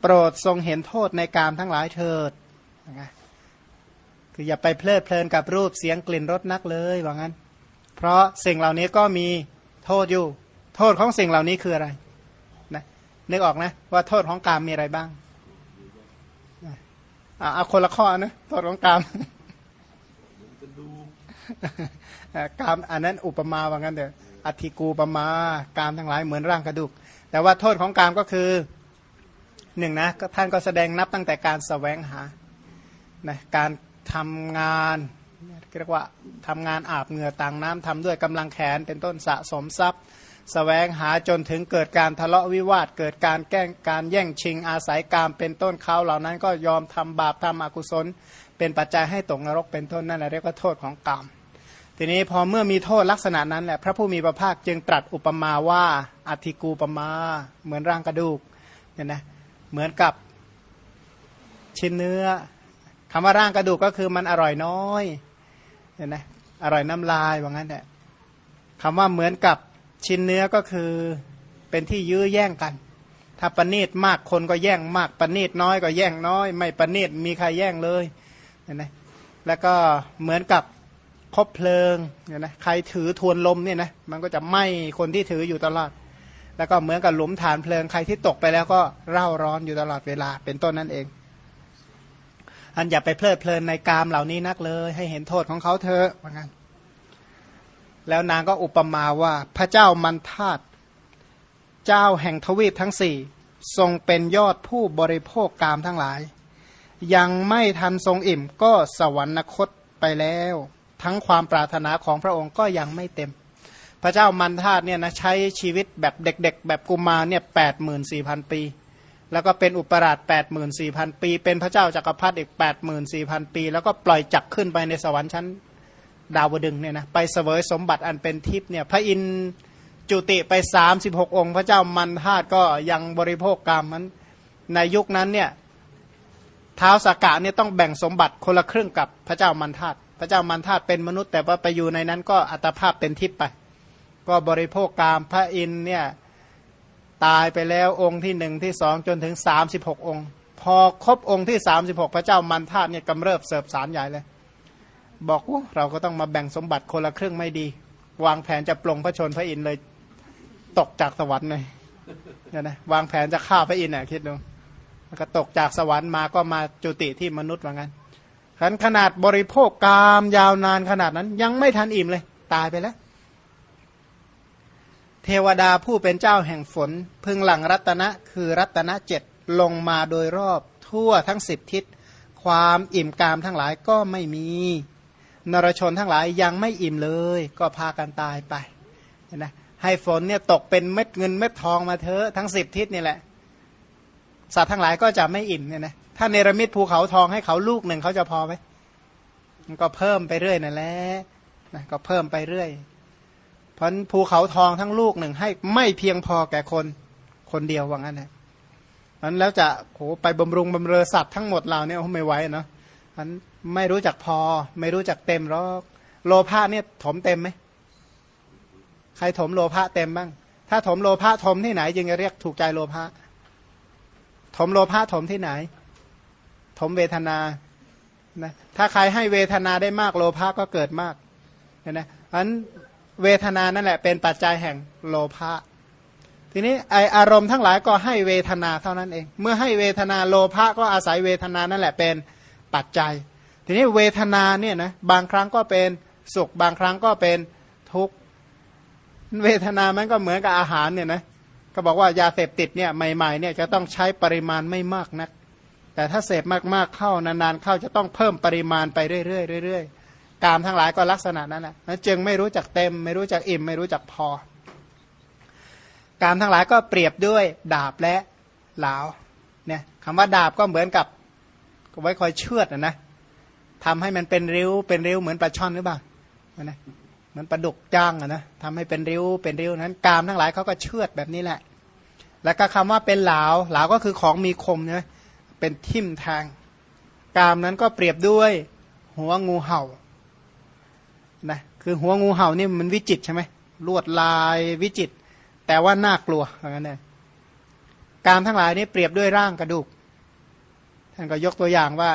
โปรดทรงเห็นโทษในกามทั้งหลายเถิดคืออย่าไปเพลิดเพลินกับรูปเสียงกลิ่นรสนักเลยว่างั้น เพราะสิ่งเหล่านี้ก็มีโทษอยู่ โทษของสิ่งเหล่านี้คืออะไรนะนึกออกนะ ว่าโทษของกามมีอะไรบ้างเอาคนละข้อนะโทษของกาม กามอันนั้นอุปมาว่างั้นเถอะอธิกูปมากามทั้งหลายเหมือนร่างกระดูก แต่ว่าโทษของกามก็คือหนึ่งนะท่านก็แสดงนับตั้งแต่การสแสวงหานะการทำงานเรียกว่าทำงานอาบเหงื่อต่างน้ำทำด้วยกำลังแขนเป็นต้นสะสมทรัพย์สแสวงหาจนถึงเกิดการทะเลาะวิวาท เกิดการแกล้งการแย่งชิงอาศัยกามเป็นต้นเขาเหล่านั้นก็ยอมทำบาปทำอกุศล เป็นปัจจัยให้ตกนรกเป็นต้นนั่นแหละเรียกว่าโทษของกาม ทีนี้พอเมื่อมีโทษลักษณะนั้นแหละพระผู้มีพระภาคจึงตรัสอุปมาว่าอธิกูปมาเหมือนร่างกระดูกเนี่ยนะเหมือนกับชิ้นเนื้อคำว่าร่างกระดูกก็คือมันอร่อยน้อยเนี่ยนะอร่อยน้ำลายว่างั้นแหละคำว่าเหมือนกับชิ้นเนื้อก็คือเป็นที่ยื้อแย่งกัน ถ้าปณีตมากคนก็แย่งมากปณีตน้อยก็แย่งน้อย ไม่ปณีตมีใครแย่งเลยเห็นไหมแล้วก็เหมือนกับ คบเพลิงเนี่ยนะใครถือทวนลมเนี่ยนะมันก็จะไหม้คนที่ถืออยู่ตลอด แล้วก็เหมือนกับหลุมฐานเพลิงใครที่ตกไปแล้วก็เร่าร้อนอยู่ตลอดเวลาเป็นต้นนั่นเอง อันอย่าไปเพลิดเพลินในกามเหล่านี้นักเลย ให้เห็นโทษของเขาเถอะว่างั้นแล้วนางก็อุปมาว่าพระเจ้ามันทาตเจ้าแห่งทวีปทั้งสี่ทรงเป็นยอดผู้บริโภคกามทั้งหลาย ยังไม่ทันทรงอิ่มก็สวรรคตไปแล้ว ทั้งความปรารถนาของพระองค์ก็ยังไม่เต็ม พระเจ้ามันทาตุเนี่ยนะใช้ชีวิตแบบเด็ก ๆ แบบกุมารเนี่ยแปดหมื่นสี่พันปี แล้วก็เป็นอุปราชแปดหมื่นสี่พันปี เป็นพระเจ้าจากักรพรรดิอีกแปดหมื่นสี่พันปี แล้วก็ปล่อยจักขึ้นไปในสวรรค์ชั้นดาวดึงเนี่ยนะไปเสวยสมบัติอันเป็นทิพย์เนี่ยพระอินจุติไปสามสิบหกองค์ พระเจ้ามันธาตุก็ยังบริโภคกรรมมันในยุคนั้นเนี่ยเท้าสากะเนี่ยต้องแบ่งสมบัติคนละครึ่งกับพระเจ้ามันธาตุ ระเจ้ามันธาตุเป็นมนุษย์ แต่ว่าไปอยู่ในนั้นก็อัตภาพเป็นทิพย์ไป ก็บริโภคกรรมพระอินเนี่ยตายไปแล้วองค์ที่หนึ่งที่สองจนถึงสามสิบหกองค์ พอครบองค์ที่สามสิบหกพระเจ้ามันธาตุเนี่ยกำเริบเสิบสารใหญ่เลย บอกว่าเราก็ต้องมาแบ่งสมบัติคนละครึ่งไม่ดี วางแผนจะปลงพระชนพระอินเลยตกจากสวรรค์เลยเนี่ยนะวางแผนจะฆ่าพระอินทร์น่ะคิดดูแล้วก็ตกจากสวรรค์มาก็มาจุติที่มนุษย์ว่างั้น ขันขนาดบริโภคกามยาวนานขนาดนั้น ยังไม่ทันอิ่มเลย ตายไปแล้ว เทวดาผู้เป็นเจ้าแห่งฝน พึงหลังรัตนะ คือรัตนะเจ็ดลงมาโดยรอบ ทั่วทั้งสิบทิศ ความอิ่มกามทั้งหลายก็ไม่มี นรชนทั้งหลายยังไม่อิ่มเลย ก็พากันตายไปนะให้ฝนเนี่ยตกเป็นเม็ดเงินเม็ดทองมาเถอะทั้งสิบทิศนี่แหละสัตว์ทั้งหลายก็จะไม่อิ่มเนี่ยนะ ถ้าเนรมิตภูเขาทองให้เขาลูกหนึ่งเขาจะพอไหมมันก็เพิ่มไปเรื่อยนั่นแหละนะก็เพิ่มไปเรื่อย เพราะภูเขาทองทั้งลูกหนึ่งให้ไม่เพียงพอแก่คนคนเดียวว่างั้นนะนั้นแล้วจะโหไปบำรุงบำเรอสัตว์ทั้งหมดเราเนี่ยไม่ไหวเนาะมันไม่รู้จักพอ ไม่รู้จักเต็มหรอกโลภะเนี่ยถมเต็มไหมใครถมโลภะเต็มบ้าง ถ้าถมโลภะถมที่ไหน จึงจะเรียกถูกใจโลภะถมโลภะถมที่ไหน ถมเวทนานะถ้าใครให้เวทนาได้มากโลภะก็เกิดมากเห็นไหมอันเวทนานั่นแหละเป็นปัจจัยแห่งโลภะทีนี้ไออารมณ์ทั้งหลายก็ให้เวทนาเท่านั้นเอง เมื่อให้เวทนาโลภะก็อาศัยเวทนานั่นแหละเป็นปัจจัย ทีนี้เวทนาเนี่ยนะบางครั้งก็เป็นสุขบางครั้งก็เป็นทุกข์เวทนามันก็เหมือนกับอาหารเนี่ยนะก็บอกว่ายาเสพติดเนี่ยใหม่ๆเนี่ยจะต้องใช้ปริมาณไม่มากนัก แต่ถ้าเสพมากๆเข้านานๆเข้าจะต้องเพิ่มปริมาณไปเรื่อยๆเรื่อยๆกามทั้งหลายก็ลักษณะนั้นนะจึงไม่รู้จักเต็ม ไม่รู้จักอิ่ม ไม่รู้จักพอ กามทั้งหลายก็เปรียบด้วยดาบและเหลาเนี่ยคำว่าดาบก็เหมือนกับไว้คอยเชือดนะนะทำให้มันเป็นริ้วเป็นริ้วเหมือนปลาช่อนหรือเปล่านะมันประดุกจ้างอะนะทำให้เป็นริ้วเป็นริ้วนั้น กามทั้งหลายเขาก็เชือดแบบนี้แหละ แล้วก็คำว่าเป็นเหลาเหลาก็คือของมีคมใช่ไหม เป็นทิ่มแทงกามนั้นก็เปรียบด้วย หัวงูเห่านะคือหัวงูเห่านี่มันวิจิตใช่ไหมลวดลายวิจิต แต่ว่าน่ากลัวอย่างนั้นเลยกามทั้งหลายนี่เปรียบด้วยร่างกระดูกท่านก็ยกตัวอย่างว่า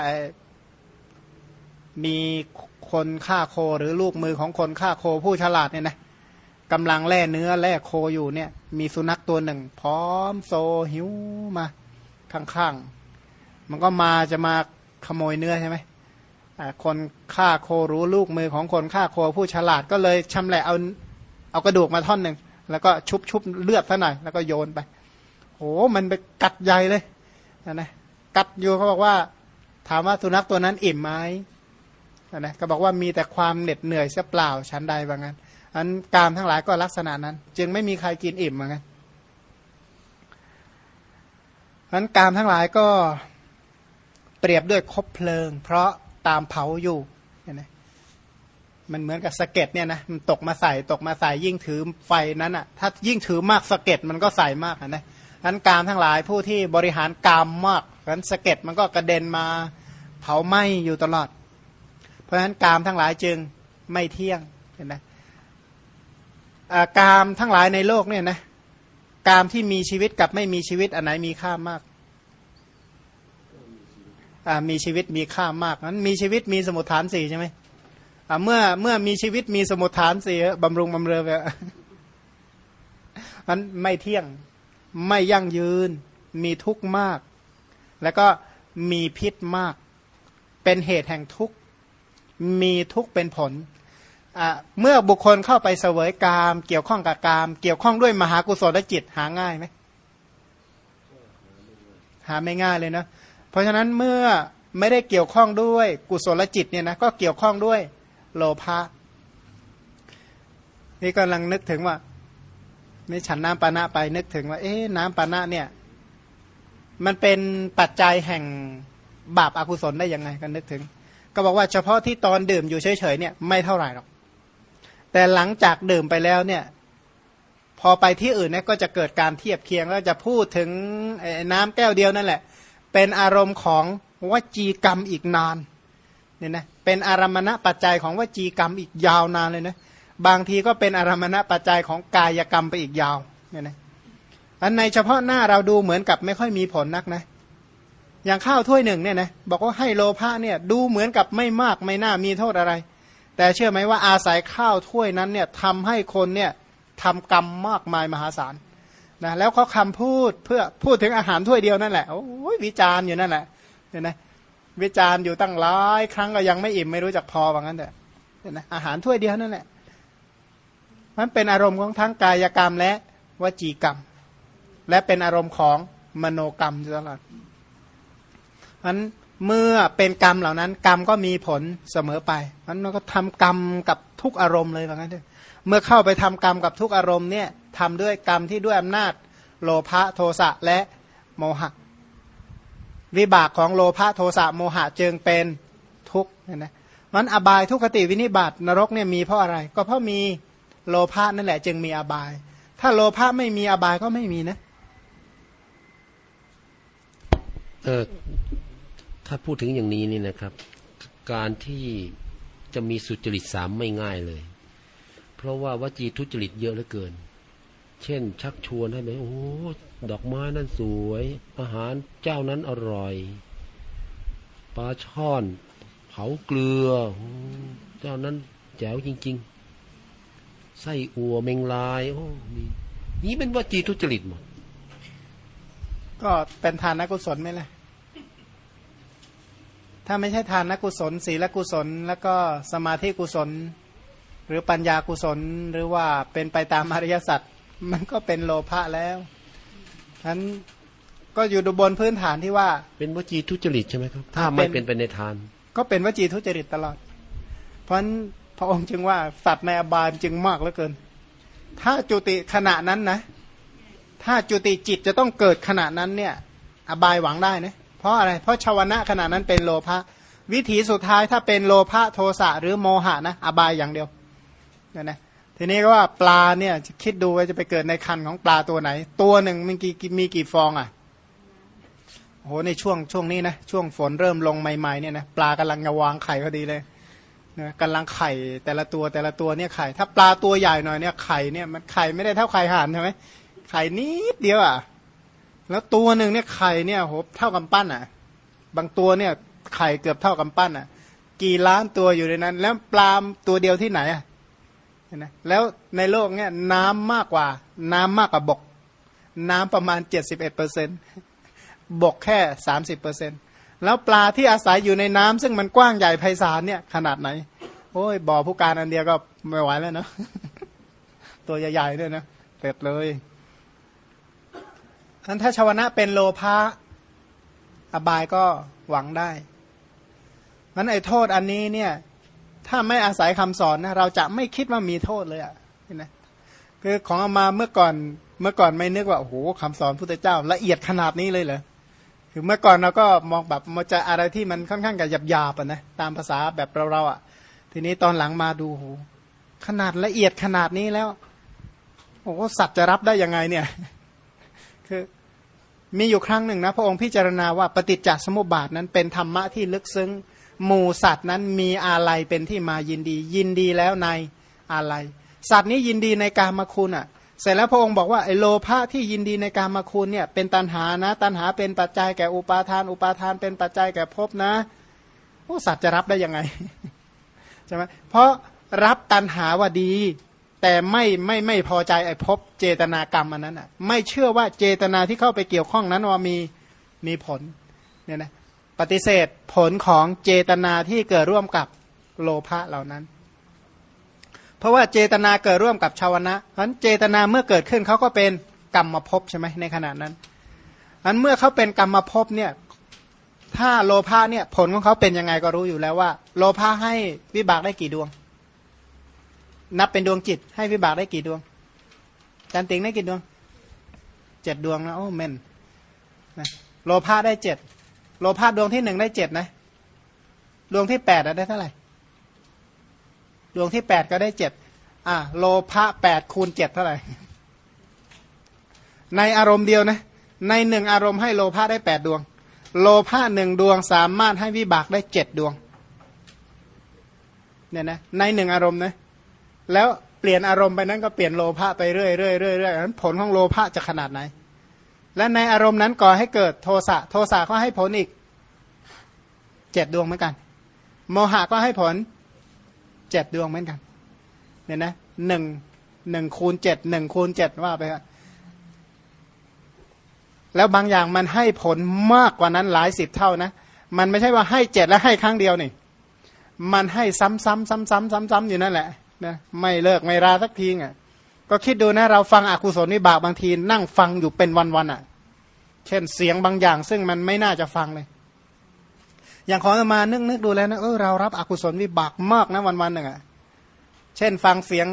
มีคนฆ่าโคหรือลูกมือของคนฆ่าโคผู้ฉลาดเนี่ยนะกำลังแล่เนื้อแล่โคอยู่เนี่ย มีสุนัขตัวหนึ่ง พร้อมโซหิวมาข้างๆ มันก็มาจะมาขโมยเนื้อใช่ไหมคนฆ่าโครู้ลูกมือของคนฆ่าโคผู้ฉลาดก็เลยชำแหละเอาเอากระดูกมาท่อนหนึ่งแล้วก็ชุบชุบเลือดซะหน่อยแล้วก็โยนไปโอ้มันไปกัดใหญ่เลยนะกัดอยู่เขาบอกว่า ถามว่าสุนัขตัวนั้นอิ่มไหมนะก็บอกว่ามีแต่ความเหน็ดเหนื่อยเสียเปล่าชั้นใดว่างั้นอันกามทั้งหลายก็ลักษณะนั้น จึงไม่มีใครกินอิ่มว่างั้นอันกามทั้งหลายก็ เปรียบด้วยคบเพลิง เพราะตามเผาอยู่เห็นไหมมันเหมือนกับสะเก็ดเนี่ยนะมันตกมาใส่ตกมาใส่ยิ่งถือไฟนั้นอะ ถ้ายิ่งถือมากสะเก็ดมันก็ใส่มากนะอันกามทั้งหลายผู้ที่บริหารกามมากนั้นสะเก็ดมันก็กระเด็นมาเผาไหม้อยู่ตลอด เพราะฉะนั้นกามทั้งหลายจึงไม่เที่ยงเห็นไหมกามทั้งหลายในโลกเนี่ยนะกามที่มีชีวิตกับไม่มีชีวิตอันไหนมีค่ามาก มีชีวิตมีค่ามากนั้นมีชีวิตมีสมุทฐานสี่ใช่ไหมเมื่อเมื่อมีชีวิตมีสมุทฐานสี่บำรุงบำเรอไปมันไม่เที่ยงไม่ยั่งยืน มีทุกข์มาก แล้วก็มีพิษมาก เป็นเหตุแห่งทุกข์ มีทุกเป็นผล เมื่อบุคคลเข้าไปเสวยกาม เกี่ยวข้องกับกาม เกี่ยวข้องด้วยมหากุศลจิตหาง่ายไหมหาไม่ง่ายเลยนะเราะฉะนั้นเมื่อไม่ได้เกี่ยวข้องด้วยกุศลจิตเนี่ยนะก็เกี่ยวข้องด้วยโลภะนี่กำลังนึกถึงว่านี่ฉันน้ำปานะไปนึกถึงว่า เอ๊ะน้ำปานะเนี่ย มันเป็นปัจจัยแห่งบาปอากุศลได้ยังไงกันนึกถึง ก็บอกว่าเฉพาะที่ตอนดื่มอยู่เฉยๆเนี่ยไม่เท่าไหร่หรอก แต่หลังจากดื่มไปแล้วเนี่ย พอไปที่อื่นเนี่ยก็จะเกิดการเทียบเคียงแล้วจะพูดถึงน้ำแก้วเดียวนั่นแหละ เป็นอารมณ์ของวจีกรรมอีกนานเนี่ยนะเป็นอารมณะปัจจัยของวจีกรรมอีกยาวนานเลยนะบางทีก็เป็นอารมณะปัจจัยของกายกรรมไปอีกยาวเนี่ยนะอันในเฉพาะหน้าเราดูเหมือนกับไม่ค่อยมีผลนักนะ อย่างข้าวถ้วยหนึ่งเนี่ยนะบอกว่าให้โลภะเนี่ยดูเหมือนกับไม่มากไม่น่ามีโทษอะไร แต่เชื่อไหมว่าอาศัยข้าวถ้วยนั้นเนี่ยทำให้คนเนี่ยทำกรรมมากมายมหาศาล นะแล้วเขาคำพูดเพื่อพูดถึงอาหารถ้วยเดียวนั่นแหละโอ้ยวิจารณ์อยู่นั่นแหละเห็นไหมวิจารณ์อยู่ตั้งหลายครั้งก็ยังไม่อิ่มไม่รู้จักพอว่างั้นเถอะเห็นไหมอาหารถ้วยเดียวนั่นแหละมันเป็นอารมณ์ของทั้งกายกรรมและวจีกรรม และเป็นอารมณ์ของมโนกรรมตลอดมันเมื่อเป็นกรรมเหล่านั้น กรรมก็มีผลเสมอไปมันก็ทำกรรมกับทุกอารมณ์เลยว่างั้นเถอะเมื่อเข้าไปทำกรรมกับทุกอารมณ์เนี่ย ทำด้วยกรรมที่ด้วยอำนาจโลภะโทสะและโมหะ วิบากของโลภะโทสะโมหะจึงเป็นทุกข์นะมันอบายทุกขติวินิบาตนรกเนี่ยมีเพราะอะไร ก็เพราะมีโลภะนั่นแหละจึงมีอบาย ถ้าโลภะไม่มีอบายก็ไม่มีนะเออถ้าพูดถึงอย่างนี้นี่นะครับ การที่จะมีสุจริตสามไม่ง่ายเลย เพราะว่าวจีทุจริตเยอะเหลือเกิน เช่น ชักชวนให้ไปโอ้ดอกไม้นั่นสวย อาหารเจ้านั้นอร่อยปลาช่อน เผาเกลือ เจ้านั้นแจ๋วจริง ๆ ไส้อัวเมงลายโอ้นี่นี่เป็นวจีทุจริตหมด ก็เป็นทานกุศลไหมล่ะถ้าไม่ใช่ทานนกุศลศีลกุศล แล้วก็สมาธิกุศล หรือปัญญากุศล หรือว่าเป็นไปตามอริยสัจ มันก็เป็นโลภะแล้วฉะนั้นก็อยู่บนพื้นฐานที่ว่า เป็นวจีทุจริตใช่ไหมครับ ถ้าไม่เป็นไปในทาน ก็เป็นวจีทุจริตตลอด เพราะพระองค์จึงว่าสัตว์ในอบายจึงมากเหลือเกิน ถ้าจุติขณะนั้นนะ ถ้าจุติจิตจะต้องเกิดขณะนั้นเนี่ย อบายหวังได้นะเพราะอะไร เพราะชาวนะขณะนั้นเป็นโลภะวิถีสุดท้ายถ้าเป็นโลภะโทสะหรือโมหะนะ อบายอย่างเดียวเนี่ยนะ ทีนี้ก็ว่าปลาเนี่ยคิดดูว่าจะไปเกิดในคันของปลาตัวไหน ตัวหนึ่งมีกี่มีกี่ฟองอะโหในช่วงช่วงนี้นะช่วงฝนเริ่มลงใหม่ๆเนี่ยนะปลากำลังจะวางไข่พอดีเลยนะกำลังไข่แต่ละตัวแต่ละตัวเนี่ยไข่ ถ้าปลาตัวใหญ่หน่อยเนี่ยไข่เนี่ยมันไข่ไม่ได้เท่าไข่ห่านใช่ไหมไข่นิดเดียวอะ แล้วตัวหนึ่งเนี่ยไข่เนี่ยโหเท่ากับปั้นอะ บางตัวเนี่ยไข่เกือบเท่ากับปั้นอะ กี่ล้านตัวอยู่ในนั้น แล้วปลาตัวเดียวที่ไหนอะ นะแล้วในโลกเนี่ยน้ำมากกว่า น้ำมากกว่าบก น้ำประมาณเจ็ดสิบเอ็ดเปอร์เซ็นบกแค่สามสิบเปอร์เซ็นต์แล้วปลาที่อาศัยอยู่ในน้ำซึ่งมันกว้างใหญ่ไพศาลเนี่ยขนาดไหน โอ้ยบ่อผู้การอันเดียวก็ไม่ไหวแล้วเนาะตัวใหญ่ๆด้วยนะเต็ดเลยอันถ้าชาวนะเป็นโลภะอบายก็หวังได้มันไอ้โทษอันนี้เนี่ย ถ้าไม่อาศัยคำสอนนะเราจะไม่คิดว่ามีโทษเลยอะ่ะเห็นไหมคือของอามาเมื่อก่อนเมื่อก่อนไม่นึกว่าโอ้โหคำสอนพุทธเจ้า ละเอียดขนาดนี้เลยเหรอคือเมื่อก่อนเราก็มองแบบมันจะอะไรที่มันค่อนข้างกับหยาบๆอะนะตามภาษาแบบเราเราอะ ทีนี้ตอนหลังมาดูโหขนาดละเอียดขนาดนี้แล้วโอ้สัตว์จะรับได้ยังไงเนี่ย คือมีอยู่ครั้งหนึ่งนะ พระองค์พิจารณาว่าปฏิจจสมุปบาทนั้นเป็นธรรมะที่ลึกซึ้ง หมู่สัตว์นั้นมีอะไรเป็นที่มายินดี ยินดีแล้วในอะไร สัตว์นี้ยินดีในการมาคุณอะ เสร็จแล้วพระองค์บอกว่าไอ้โลภะที่ยินดีในการมาคุณเนี่ยเป็นตันหานะ ตันหาเป็นปัจจัยแก่อุปาทาน อุปาทานเป็นปัจจัยแก่ภพนะโอ้สัตว์จะรับได้ยังไงใช่ไหมเพราะรับตันหาว่าดี แต่ไม่ไม่ไม่พอใจไอ้ภพเจตนากรรมอันนั้นอะ ไม่เชื่อว่าเจตนาที่เข้าไปเกี่ยวข้องนั้นว่ามีมีผลเนี่ยนะ ปฏิเสธผลของเจตนาที่เกิดร่วมกับโลภะเหล่านั้น เพราะว่าเจตนาเกิดร่วมกับชาวนะเพราะเจตนาเมื่อเกิดขึ้นเขาก็เป็นกรรมภพใช่ไหมในขณะนั้นอันเมื่อเขาเป็นกรรมภพเนี่ยถ้าโลภะเนี่ยผลของเขาเป็นยังไงก็รู้อยู่แล้วว่า โลภะให้วิบากได้กี่ดวง นับเป็นดวงจิต ให้วิบากได้กี่ดวงจันติงได้กี่ดวงเจ็ดดวงนะโอ้เมนนะโลภะได้เจ็ด โลภะดวงที่หนึ่งได้เจ็ดนะ ดวงที่แปดได้เท่าไหร่ ดวงที่แปดก็ได้เจ็ดอ่าโลภะแปดคูณเจ็ดเท่าไหร่ ในอารมณ์เดียวนะ ในหนึ่งอารมณ์ให้โลภะได้แปดดวง โลภะหนึ่งดวงสามารถให้วิบากได้เจ็ดดวง เนี่ยนะ ในหนึ่งอารมณ์นะ แล้วเปลี่ยนอารมณ์ไปนั้นก็เปลี่ยนโลภะไปเรื่อยเรื่อยเรื่อยเรื่อยนั้นผลของโลภะจะขนาดไหน และในอารมณ์นั้นก่อให้เกิดโทสะโทสะก็ให้ผลอีกเจ็ดดวงเหมือนกัน โมหะก็ให้ผลเจ็ดดวงเหมือนกันเนี่ยนะหนึ่งหนึ่งคูณเจ็ดหนึ่งคูณเจ็ดว่าไปแล้วบางอย่างมันให้ผลมากกว่านั้นหลายสิบเท่านะ มันไม่ใช่ว่าให้เจ็ดแล้วให้ครั้งเดียวนี่ มันให้ซ้ำๆซ้ำๆซ้ำๆอยู่นั่นแหละนะไม่เลิกไม่ราสักทีอะ ก็คิดดูนะเราฟังอกุศลวิบากบางที นั่งฟังอยู่เป็นวันๆอะ เช่นเสียงบางอย่าง ซึ่งมันไม่น่าจะฟังเลย อย่างของมานึกนึกดูแล้วนะเออเรารับอกุศลวิบากมากนะวันๆหนึ่งอะเช่น ฟังเสียง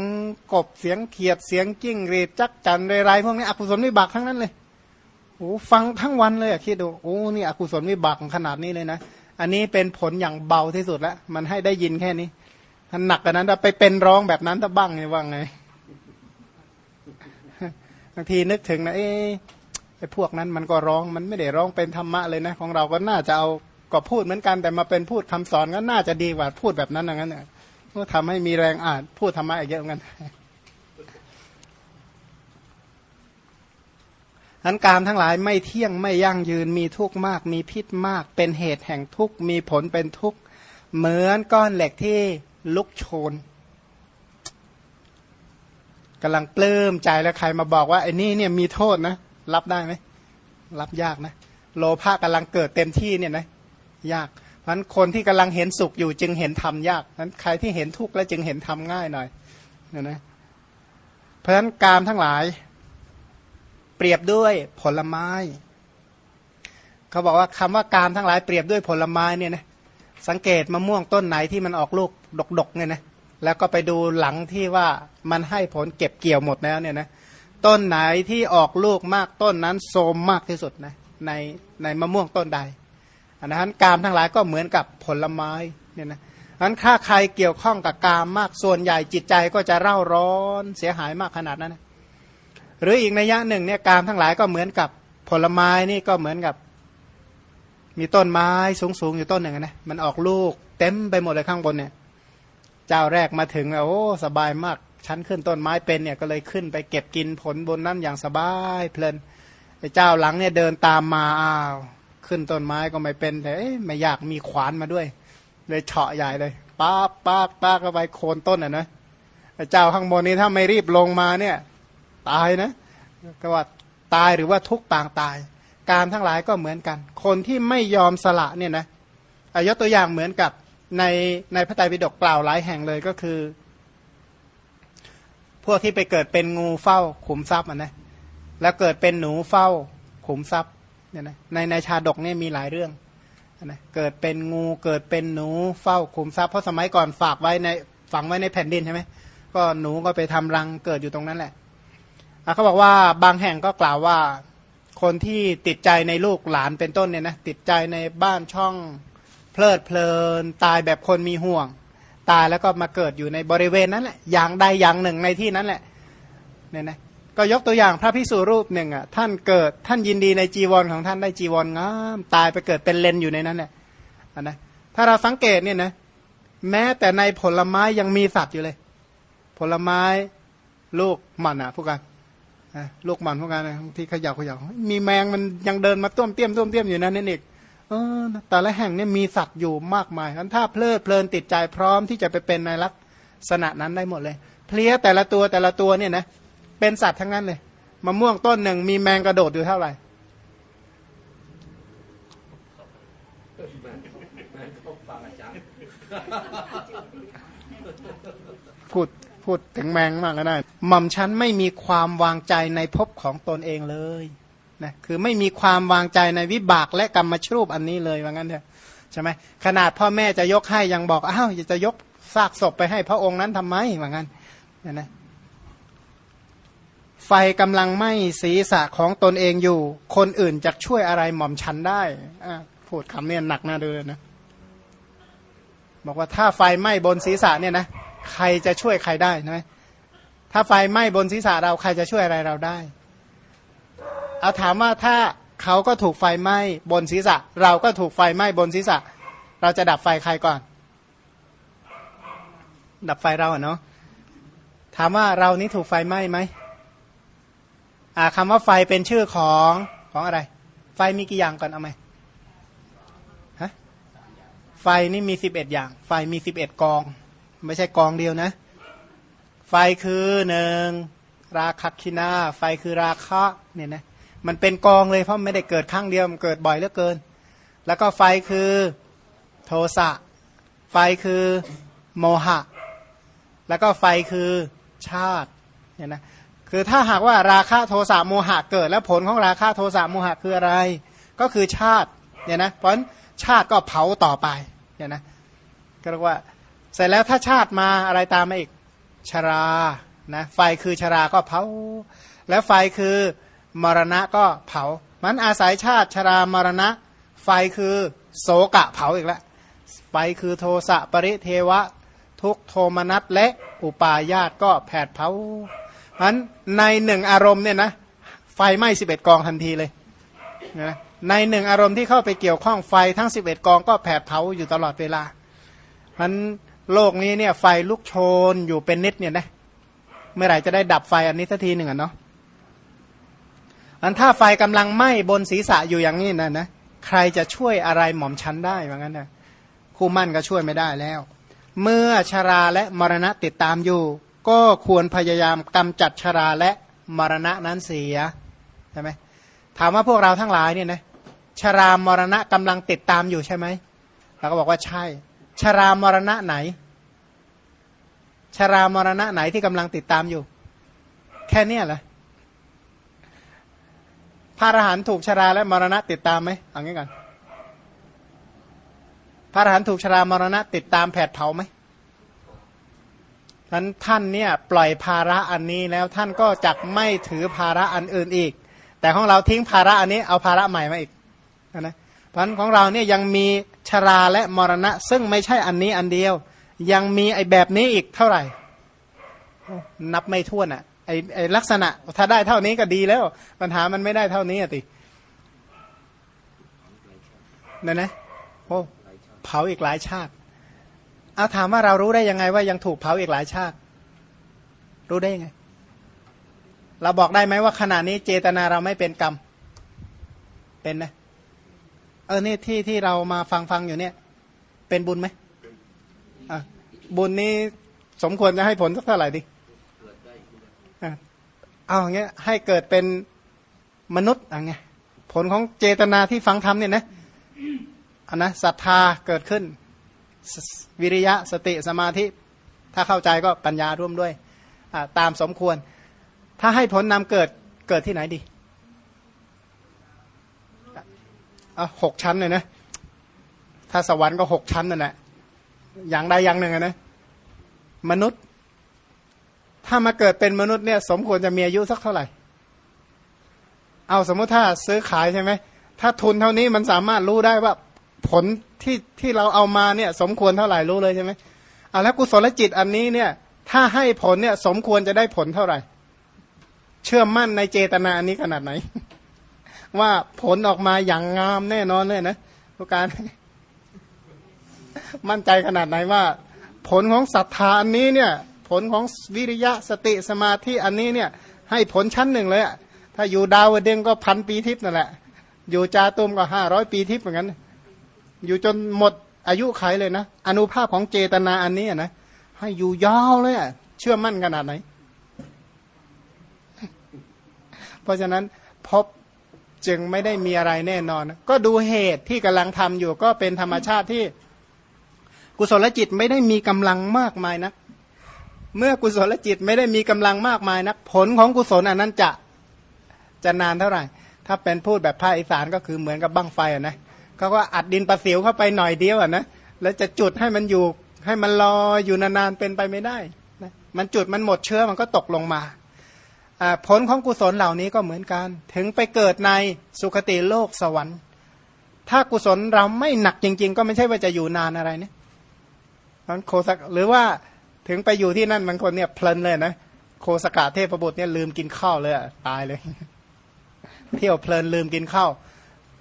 กบเสียงเขียดเสียงกิ้งรีดจักจันไรๆพวกนี้อกุศลวิบากทั้งนั้นเลยโอ้ฟังทั้งวันเลยอะคิดดูโอ้นี่อกุศลวิบากขนาดนี้เลยนะอันนี้เป็นผลอย่างเบาที่สุดแล้วมันให้ได้ยินแค่นี้ถ้าหนักกว่านั้นถ้าไปเป็นร้องแบบนั้นถ้าบ้างไงว่างไง บางทีนึกถึงนะเอ๊ไอ้พวกนั้นมันก็ร้องมันไม่ได้ร้องเป็นธรรมะเลยนะ ของเราก็น่าจะเอาก็พูดเหมือนกัน แต่มาเป็นพูดคำสอนก็น่าจะดีกว่าพูดแบบนั้นอย่างนั้นเนี่ยก็ทำให้มีแรงอ่านพูดธรรมะอีกเยอะเหมือนกันอันการทั้งหลายไม่เที่ยงไม่ยั่งยืนมีทุกข์มาก มีพิษมาก เป็นเหตุแห่งทุกข์มีผลเป็นทุกข์เหมือนก้อนเหล็กที่ลุกโชน กำลังปลื้มใจแล้วใครมาบอกว่าไอ้นี่เนี่ยมีโทษนะ รับได้ไหมรับยากนะ โลภะกำลังเกิดเต็มที่เนี่ยนะยากเพราะนั้นคนที่กำลังเห็นสุขอยู่จึงเห็นธรรมยากนั้นใครที่เห็นทุกข์แล้วจึงเห็นธรรมง่ายหน่อยเนี่ยนะเพราะฉะนั้นกามทั้งหลาย เปรียบด้วยผลไม้ เขาบอกว่าคำว่ากามทั้งหลายเปรียบด้วยผลไม้เนี่ยนะสังเกตมะม่วงต้นไหนที่มันออกลูกดกๆเนี่ยนะ แล้วก็ไปดูหลังที่ว่ามันให้ผลเก็บเกี่ยวหมดแล้วเนี่ยนะต้นไหนที่ออกลูกมากต้นนั้นโทมมากที่สุดนะในในมะม่วงต้นใดอันนั้นกามทั้งหลายก็เหมือนกับผลไม้เนี่ยนะนั้นถ้าใครเกี่ยวข้องกับกามมากส่วนใหญ่จิตใจก็จะเร่าร้อนเสียหายมากขนาดนั้นนะหรืออีกในยะหนึ่งเนี่ยกามทั้งหลายก็เหมือนกับผลไม้นี่ก็เหมือนกับ มีต้นไม้สูงๆอยู่ต้นหนึ่งนะมันออกลูกเต็มไปหมดเลยข้างบนเนี่ย เจ้าแรกมาถึงแล้วโอ้สบายมากชั้นขึ้นต้นไม้เป็นเนี่ยก็เลยขึ้นไปเก็บกินผลบนนั้นอย่างสบายเพลินไอ้เจ้าหลังเนี่ยเดินตามมาอ้าวขึ้นต้นไม้ก็ไม่เป็นแต่ไม่อยากมีขวานมาด้วย เลยเฉาะใหญ่เลยป้าป้าป้าก็ไปโคนต้นอะนะไอ้เจ้าข้างบนนี้ถ้าไม่รีบลงมาเนี่ย ตายนะก็ว่าตายหรือว่าทุกปางตาย การทั้งหลายก็เหมือนกัน คนที่ไม่ยอมสละเนี่ยนะอายกตัวอย่างเหมือนกับ ในในพระไตรปิฎกกล่าวหลายแห่งเลยก็คือ พวกที่ไปเกิดเป็นงูเฝ้าขุมทรัพย์อะนะแล้วเกิดเป็นหนูเฝ้าขุมทรัพย์เนี่ยนะในในชาดกเนี่ยมีหลายเรื่องนะเกิดเป็นงูเกิดเป็นหนูเฝ้าขุมทรัพย์เพราะสมัยก่อนฝากไว้ในฝังไว้ในแผ่นดินใช่ไหมก็หนูก็ไปทำรังเกิดอยู่ตรงนั้นแหละเขาบอกว่าบางแห่งก็กล่าวว่า คนที่ติดใจในลูกหลานเป็นต้นเนี่ยนะติดใจในบ้านช่อง เพลิดเพลินตายแบบคนมีห่วง ตายแล้วก็มาเกิดอยู่ในบริเวณนั้นแหละอย่างใดอย่างหนึ่งในที่นั้นแหละเนี่ยนะก็ยกตัวอย่างพระพิสุรูปหนึ่งอะท่านเกิดท่านยินดีในจีวรของท่านได้จีวรงามตายไปเกิดเป็นเลนอยู่ในนั้นแหละนะถ้าเราสังเกตเนี่ยนะแม้แต่ในผลไม้ยังมีสัตว์อยู่เลย ผลไม้ลูกมันอะพวกกันลูกมันพวกกันที่ขยับขยับมีแมงมันยังเดินมาต้วมเตี้ยมต้วมเตี้ยมอยู่นั้นนั่นเอง เออแต่ละแห่งเนี่ยมีสัตว์อยู่มากมายอันถ้าเพลิดเพลินติดใจพร้อมที่จะไปเป็นในลักษณะนั้นได้หมดเลย เพลี้ยแต่ละตัวแต่ละตัวเนี่ยนะเป็นสัตว์ทั้งนั้นเลยมะม่วงต้นหนึ่งมีแมงกระโดดอยู่เท่าไหร่พูดพูดถึงแมงมากก็ได้หม่อมชั้นไม่มีความวางใจในภพของตนเองเลย นะคือไม่มีความวางใจในวิบากและกรรมชรูปอันนี้เลยว่างั้นเถอะใช่ไหมขนาดพ่อแม่จะยกให้ยังบอกอ้าวจะยกซากศพไปให้พระองค์นั้นทำไมว่างั้นนะนะไฟกำลังไหม้ศีรษะของตนเองอยู่ คนอื่นจะช่วยอะไรหม่อมฉันได้พูดคำเนี้หนักหน่าดูเลยนะบอกว่าถ้าไฟไหม้บนศีรษะเนี่ยนะใครจะช่วยใครได้นะถ้าไฟไหม้บนศีรษะเราใครจะช่วยอะไรเราได้ เอาถามว่าถ้าเขาก็ถูกไฟไหม้บนศีรษะ เราก็ถูกไฟไหม้บนศีรษะ เราจะดับไฟใครก่อน ดับไฟเราเนาะถามว่าเรานี้ถูกไฟไหม้ไหมอ่าคำว่าไฟเป็นชื่อของของอะไร ไฟมีกี่อย่างก่อนเอาไหมฮะไฟนี่มีสิบเอ็ดอย่าง ไฟมีสิบเอ็ดกอง ไม่ใช่กองเดียวนะ ไฟคือหนึ่งราคคินา ไฟคือราคะเนี่ยนะ มันเป็นกองเลยเพราะไม่ได้เกิดครั้งเดียวมันเกิดบ่อยเหลือเกิน แล้วก็ไฟคือโทสะ ไฟคือโมหะ แล้วก็ไฟคือชาติเนี่ยนะคือถ้าหากว่าราคะโทสะโมหะเกิด แล้วผลของราคะโทสะโมหะคืออะไร ก็คือชาติเนี่ยนะเพราะชาติก็เผาต่อไปเนี่ยนะก็เรียกว่าเสร็จแล้วถ้าชาติมาอะไรตามมาอีกชรานะไฟคือชราก็เผา แล้วไฟคือ มรณะก็เผา มันอาศัยชาติชรามรณะ ไฟคือโสกะเผาอีกแล้วไฟคือโทสะปริเทวะ ทุกโทมนัสและอุปาญาตก็แผดเผามันในหนึ่งอารมณ์เนี่ยนะไฟไหม้สิบเอ็ดกองทันทีเลยนะในหนึ่งอารมณ์ที่เข้าไปเกี่ยวข้องไฟทั้งสิบเอ็ดกองก็แผดเผาอยู่ตลอดเวลามันโลกนี้เนี่ยไฟลุกโชนอยู่เป็นนิดเนี่ยนะเมื่อไหร่จะได้ดับไฟอันนี้สักทีหนึ่งอะเนาะ อันถ้าไฟกำลังไหม้บนศีรษะอยู่อย่างนี้นะนะใครจะช่วยอะไรหม่อมชันได้ว่างั้นนะคู่มั่นก็ช่วยไม่ได้แล้ว เมื่อชาราและมรณะติดตามอยู่ ก็ควรพยายามกำจัดชาราและมรณะนั้นเสียใช่ไหมถามว่าพวกเราทั้งหลายเนี่ยนะชารามรณะกำลังติดตามอยู่ใช่ไหมเราก็บอกว่าใช่ชารามรณะไหนชารามรณะไหนที่กำลังติดตามอยู่ แค่เนี้แหละ พระอรหันต์ถูกชราและมรณะติดตามไหมเอางี้กันพระอรหันต์ถูกชรามรณะติดตามแผดเผาไหมท่านท่านเนี่ยปล่อยภาระอันนี้แล้วท่านก็จักไม่ถือภาระอันอื่นอีก แต่ของเราทิ้งภาระอันนี้เอาภาระใหม่มาอีกนะเพราะของเราเนี่ยยังมีชราและมรณะ ซึ่งไม่ใช่อันนี้อันเดียว ยังมีไอ้แบบนี้อีกเท่าไหร่ นับไม่ถ้วนอะ ไอไอลักษณะถ้าได้เท่านี้ก็ดีแล้ว ปัญหามันไม่ได้เท่านี้อะตินั่นนะโอ้เผาอีกหลายชาติเอาถามว่าเรารู้ได้ยังไงว่ายังถูกเผาอีกหลายชาติ รู้ได้ยังไง เราบอกได้ไหมว่าขณะนี้เจตนาเราไม่เป็นกรรม เป็นนะเออนี่ที่ที่เรามาฟังฟังอยู่เนี่ย เป็นบุญไหมอะบุญนี้สมควรจะให้ผลสักเท่าไหร่ดิ เอาอย่างเงี้ยให้เกิดเป็นมนุษย์อย่างเงี้ยผลของเจตนาที่ฟังธรรมเนี่ยนะอันนะศรัทธาเกิดขึ้น วิริยะสติสมาธิ ถ้าเข้าใจก็ปัญญาร่วมด้วย ตามสมควร ถ้าให้ผลนำเกิดเกิดที่ไหนดีอะหกชั้นเลยนะ ถ้าสวรรค์ก็หกชั้นนั่นแหละอย่างใดอย่างหนึ่งนะ มนุษย์ ถ้ามาเกิดเป็นมนุษย์เนี่ยสมควรจะมีอายุสักเท่าไหร่ เอาสมมติถ้าซื้อขายใช่ไหมถ้าทุนเท่านี้มันสามารถรู้ได้ว่าผลที่ที่เราเอามาเนี่ย สมควรเท่าไหร่รู้เลยใช่ไหมเอาแล้วกุศลจิตอันนี้เนี่ย ถ้าให้ผลเนี่ยสมควรจะได้ผลเท่าไหร่ เชื่อมั่นในเจตนาอันนี้ขนาดไหน ว่าผลออกมาอย่างงามแน่นอนเลยนะทุกการ มั่นใจขนาดไหนว่า ผลของศรัทธาอันนี้เนี่ย ลของวิริยะสติสมาธิอันนี้เนี่ยให้ผลชั้นหนึ่งเลยอะถ้าอยู่ดาวเด้งก็พันปีทิพย์นั่นแหละ อยู่จาตุมก็ห้าร้อยปีทิพย์เหมือนกันอยู่จนหมดอายุไขเลยนะอนุภาพของเจตนาอันนี้นะให้อยู่ยาวเลยอะเชื่อมั่นขนาดไหน เพราะฉะนั้นพบจึงไม่ได้มีอะไรแน่นอน ก็ดูเหตุที่กำลังทำอยู่ก็เป็นธรรมชาติที่ กุศลจิตไม่ได้มีกำลังมากมายนะ เมื่อกุศลจิตไม่ได้มีกำลังมากมายนักผลของกุศลอันนั้นจะจะนานเท่าไหร่ ถ้าเป็นพูดแบบภาคอีสานก็คือเหมือนกับบั้งไฟอะนะเขาก็อัดดินประสิวเข้าไปหน่อยเดียวอะนะแล้วจะจุดให้มันอยู่ให้มันลอยอยู่นานๆเป็นไปไม่ได้นะมันจุดมันหมดเชื้อมันก็ตกลงมาผลของกุศลเหล่านี้ก็เหมือนกัน ถึงไปเกิดในสุคติโลกสวรรค์ ถ้ากุศลเราไม่หนักจริง ๆ ก็ไม่ใช่ว่าจะอยู่นานอะไรเนี่ยมันโคสักหรือว่า ถึงไปอยู่ที่นั่นบางคนเนี่ยเพลินเลยนะโคสกาเทพบุตรเนี่ยลืมกินข้าวเลยตายเลยเที่ยวเพลินลืมกินข้าว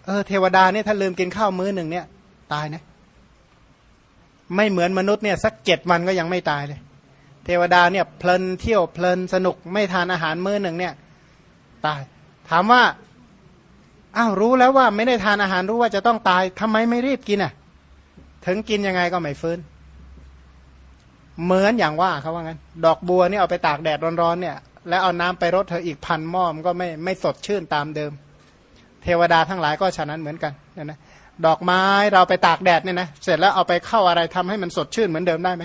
เออเทวดาเนี่ยถ้าลืมกินข้าวมื้อหนึ่งเนี่ย ตายนะ ไม่เหมือนมนุษย์เนี่ยสักเจ็ดวันก็ยังไม่ตายเลย เทวดาเนี่ยเพลินเที่ยวเพลินสนุกไม่ทานอาหารมื้อหนึ่งเนี่ย ตาย ถามว่าอ้าวรู้แล้วว่าไม่ได้ทานอาหารรู้ว่าจะต้องตายทำไมไม่รีบกินอะ ถึงกินยังไงก็ไม่ฟื้น เหมือนอย่างว่าเขาว่างั้น ดอกบัวนี่เอาไปตากแดดร้อนๆเนี่ย แล้วเอาน้ำไปรดเธออีกพันหม้อมก็ไม่ไม่สดชื่นตามเดิม เทวดาทั้งหลายก็ฉะนั้นเหมือนกันนะนะดอกไม้เราไปตากแดดเนี่ยนะเสร็จแล้วเอาไปเข้าอะไรทำให้มันสดชื่นเหมือนเดิมได้ไหม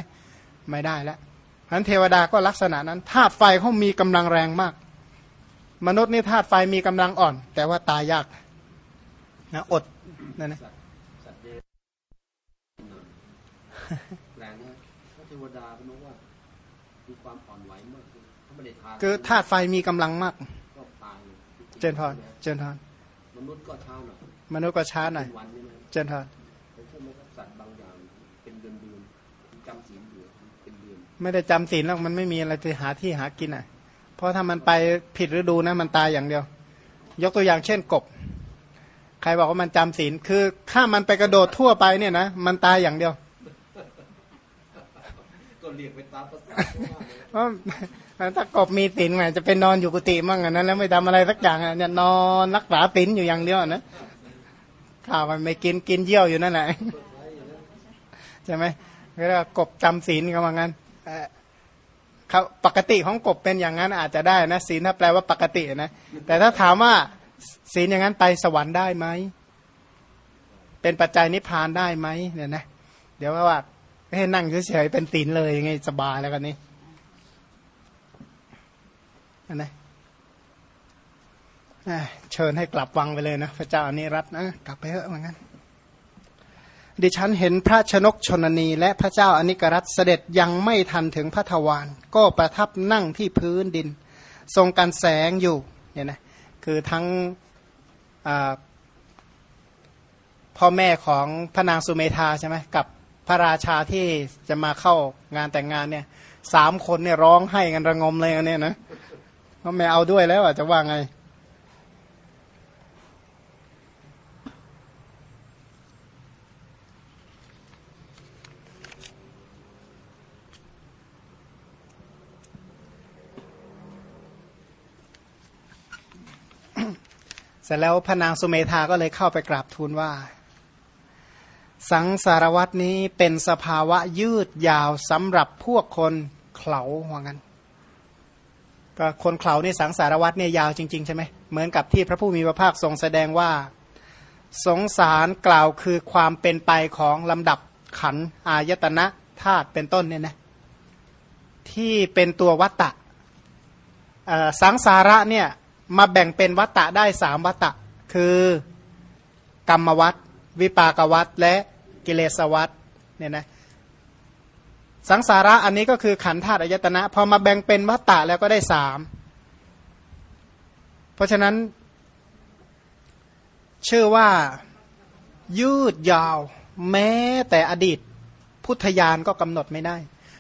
ไม่ได้แล้วฉะนั้นเทวดาก็ลักษณะนั้นธาตุไฟเขามีกำลังแรงมาก มนุษย์นี่ธาตุไฟมีกำลังอ่อน แต่ว่าตายยากนะอดนั่นนะนะ ระเทวดาก็รู้ว่ามีความอ่อนไหวมากเขาไม่ได้ทานคือธาตุไฟมีกำลังมากก็ตายเจนพรเจนพรมนุษย์ก็ช้าหน่อยมนุษย์ก็ช้าหน่อยเป็นวันนี่นะเจนพรแต่ใช่ไหมครับสัตว์บางอย่างเป็นเดือนเดือนจำศีลอยู่เป็นเดือนไม่ได้จำศีลแล้วมันไม่มีอะไรจะหาที่หากินอะ เพราะถ้ามันไปผิดฤดูนะมันตายอย่างเดียว ยกตัวอย่างเช่นกบใครบอกว่ามันจำศีลคือถ้ามันไปกระโดดทั่วไปเนี่ยนะมันตายอย่างเดียว ก็เรียกไปตามภาษาเพราะถ้ากบมีศีลแหมจะไปนอนอยู่กุฏิมั่งอันนั้นแล้วไม่ทำอะไรสักอย่างอะเนี่ยนอนรักษาศีลอยู่อย่างเดียวนะข้าวมันไม่กินกินเยี่ยวอยู่นั่นแหละใช่ไหมเรียกว่ากบจำศีลก็ว่างั้นเอ่อเขาปกติของกบเป็นอย่างนั้นอาจจะได้นะศีลถ้าแปลว่าปกตินะแต่ถ้าถามว่าศีลอย่างนั้นไปสวรรค์ได้ไหมเป็นปัจจัยนิพพานได้ไหมเนี่ยนะเดี๋ยวว่า ว่ให้นั่งเฉยๆเป็นศีลเลยยังไงสบายแล้วกันนี่อันนะเชิญให้กลับวังไปเลยนะ พระเจ้าอนิรัตน์นะกลับไปเถอะเหมือนกันดิฉันเห็นพระชนกชนนี และพระเจ้าอนิกรัตเสด็จยังไม่ทันถึงพระทวารก็ประทับนั่งที่พื้นดิน ทรงการแสงอยู่เนี่ยนะคือทั้งพ่อแม่ของพระนางสุเมธาใช่ไหมกับ พระราชาที่จะมาเข้างานแต่งงานเนี่ยสามคนเนี่ยร้องให้กันระงมเลยเนี่ยนะเพราะไม่เอาด้วยแล้วอะจะว่าไง เสร็จแล้วพระนางสุเมธาก็เลยเข้าไปกราบทูลว่า สังสารวัตนี้เป็นสภาวะยืดยาวสำหรับพวกคนเขาว่างั้นก็คนเขานี่สังสารวัตเนี่ยยาวจริง ๆ ใช่ไหมเหมือนกับที่พระผู้มีพระภาคทรงแสดงว่า สงสารกล่าวคือความเป็นไปของลำดับขันอายตนะธาตุเป็นต้นเนี่ยนะที่เป็นตัววัตตะสังสาระเนี่ยมาแบ่งเป็นวัตตะได้สามวัตตะ คือกรรมวัต วิปากวัตและกิเลสวัตเนี่ยนะสังสาระอันนี้ก็คือขันธ์ธาตุอายตนะพอมาแบ่งเป็นวัตตะแล้วก็ได้สามเพราะฉะนั้น ชื่อว่ายืดยาว แม้แต่อดีต พุทธยานก็กำหนดไม่ได้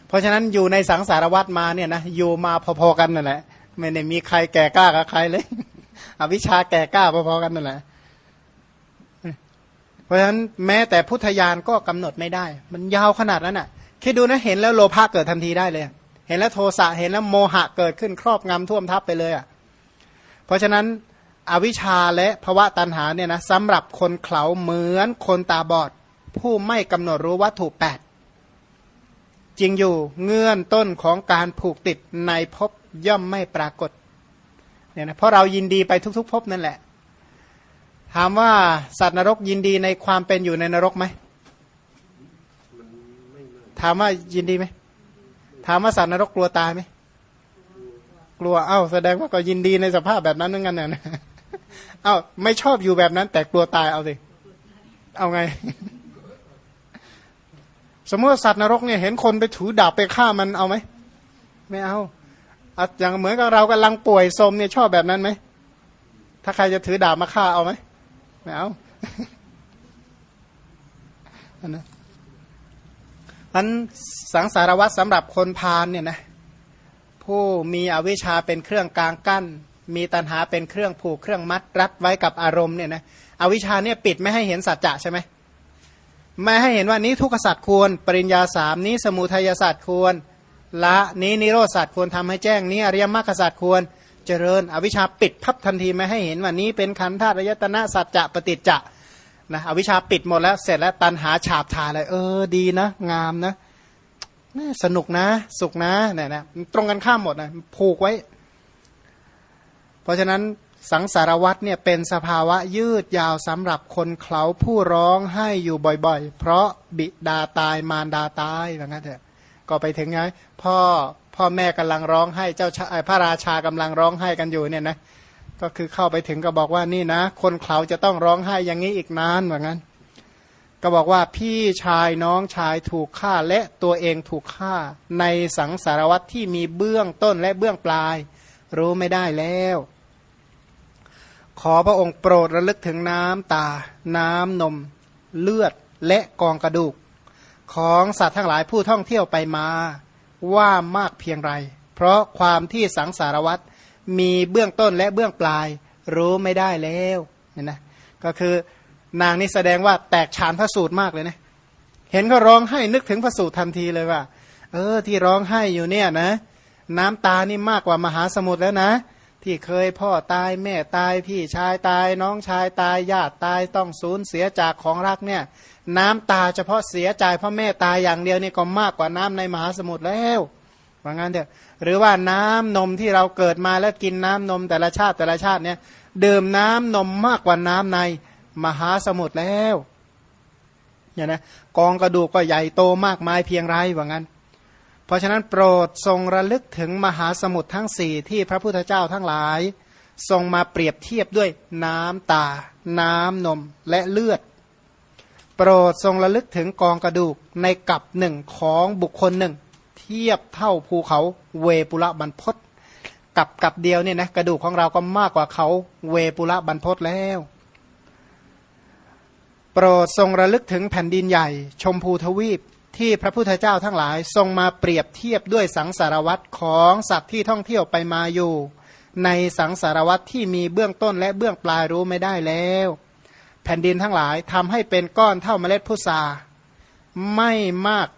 เพราะฉะนั้นอยู่ในสังสารวัตมาเนี่ยนะอยู่มาพอๆกันนั่นแหละไม่ได้มีใครแก่กล้ากับใครเลยอวิชาแก่กล้าพอๆกันนั่นแหละ เพราะฉะนั้นแม้แต่พุทธยานก็กำหนดไม่ได้ มันยาวขนาดนั้นอะคิดดูนะเห็นแล้วโลภะเกิดทันทีได้เลย เห็นแล้วโทสะเห็นแล้วโมหะเกิดขึ้นครอบงำท่วมทับไปเลยอะเพราะฉะนั้นอวิชชาและภวะตันหาเนี่ยนะสำหรับคนเขาเหมือนคนตาบอด ผู้ไม่กำหนดรู้วัตถุแปดจริงอยู่เงื่อนต้นของการผูกติดในภพย่อมไม่ปรากฏเนี่ยนะเพราะเรายินดีไปทุก ๆภพนั่นแหละ ถามว่าสัตว์นรกยินดีในความเป็นอยู่ในนรกไหมถามว่ายินดีไหมถามว่าสัตว์นรกกลัวตายไหมกลัวเอ้าแสดงว่าก็ยินดีในสภาพแบบนั้นเหมือนกันนะเอ้าไม่ชอบอยู่แบบนั้น แต่กลัวตายเอาสิเอาไง สมมติสัตว์นรกเนี่ยเห็นคนไปถือดาบไปฆ่ามันเอาไหมไม่เอาอะอย่างเหมือนกับเรากำลังป่วยสมเนี่ยชอบแบบนั้นไหมถ้าใครจะถือดาบมาฆ่าเอาไหม ไม่เอาอันนั้นอันสังสารวัตรสำหรับคนพาลเนี่ยนะผู้มีอวิชชาเป็นเครื่องกลางกั้น มีตัณหาเป็นเครื่องผูกเครื่องมัดรัดไว้กับอารมณ์เนี่ยนะอวิชชาเนี่ยปิดไม่ให้เห็นสัจจะใช่ไหมไม่ให้เห็นว่านี้ทุกขสัตว์ควร ปริญญาสามนี้สมุทัยสัตว์ควร ละนี้นิโรธสัตว์ควรทำให้แจ้งนี้อริยมรรคสัตว์ควร เจริญ อวิชชาปิดพับทันทีไม่ให้เห็นว่านี้เป็นขันธาตุยตนะสัจจะปฏิจจะนะอวิชชาปิดหมดแล้วเสร็จแล้วตันหาฉาบทาเลยเออดีนะ งามนะสนุกนะ สุขนะเนี่ยนะตรงกันข้ามหมดนะผูกไว้ เพราะฉะนั้นสังสารวัตเนี่ยเป็นสภาวะยืดยาวสำหรับคนเขาผู้ร้องให้อยู่บ่อยๆ เพราะบิดาตายมารดาตายแบบนั้นเถอะก็ไปถึงไงพ่อ พ่อแม่กำลังร้องให้เจ้าชายพระราชากำลังร้องให้กันอยู่เนี่ยนะก็คือเข้าไปถึงก็บอกว่านี่นะ คนเขาจะต้องร้องไห้อย่างนี้อีกนานเหมือนกันก็บอกว่าพี่ชายน้องชายถูกฆ่าและตัวเองถูกฆ่า ในสังสารวัตที่มีเบื้องต้นและเบื้องปลาย รู้ไม่ได้แล้ว ขอพระองค์โปรดระลึกถึงน้ำตา น้ำนม เลือดและกองกระดูก ของสัตว์ทั้งหลายผู้ท่องเที่ยวไปมา ว่ามากเพียงไร เพราะความที่สังสารวัตมีเบื้องต้นและเบื้องปลาย รู้ไม่ได้แล้วเห็นนะก็คือนางนี่แสดงว่าแตกฉานพระสูตรมากเลยนะเห็นก็ร้องให้นึกถึงพระสูตรทันทีเลยว่า เออ ที่ร้องให้อยู่เนี่ยนะ น้ำตานี่มากกว่ามหาสมุทรแล้วนะ ที่เคยพ่อตายแม่ตายพี่ชายตาย น้องชายตายญาติตายต้องสูญเสียจากของรักเนี่ย น้ำตาเฉพาะเสียใจพราะแม่ตายอย่างเดียวนี่ก็มากกว่าน้ำในมหาสมุทรแล้วว่างั้นเถอะหรือว่าน้ำนมที่เราเกิดมาแล้วกินน้ำนมแต่ละชาติแต่ละชาติเนี่ยดื่มน้ำนมมากกว่าน้ำในมหาสมุทรแล้วเนี่ยนะกองกระดูกก็ใหญ่โตมากมายเพียงไรว่างั้น เพราะฉะนั้นโปรดทรงระลึกถึงมหาสมุทรทั้งสี่ที่พระพุทธเจ้าทั้งหลาย ทรงมาเปรียบเทียบด้วยน้ำตา น้ำนมและเลือด โปรดทรงระลึกถึงกองกระดูกในกับหนึ่งของบุคคลหนึ่ง เทียบเท่าภูเขาเวปุระบรรพศกับกับเดียวเนี่ยนะกระดูกของเราก็มากกว่าเขาเวปุระบรรพศแล้ว โปรดทรงระลึกถึงแผ่นดินใหญ่ ชมพูทวีปที่พระพุทธเจ้าทั้งหลายทรงมาเปรียบเทียบด้วยสังสารวัตรของสัตว์ที่ท่องเที่ยวไปมาอยู่ ในสังสารวัตรที่มีเบื้องต้นและเบื้องปลายรู้ไม่ได้แล้ว แผ่นดินทั้งหลายทำให้เป็นก้อนเท่าเมล็ดพุทราไม่มาก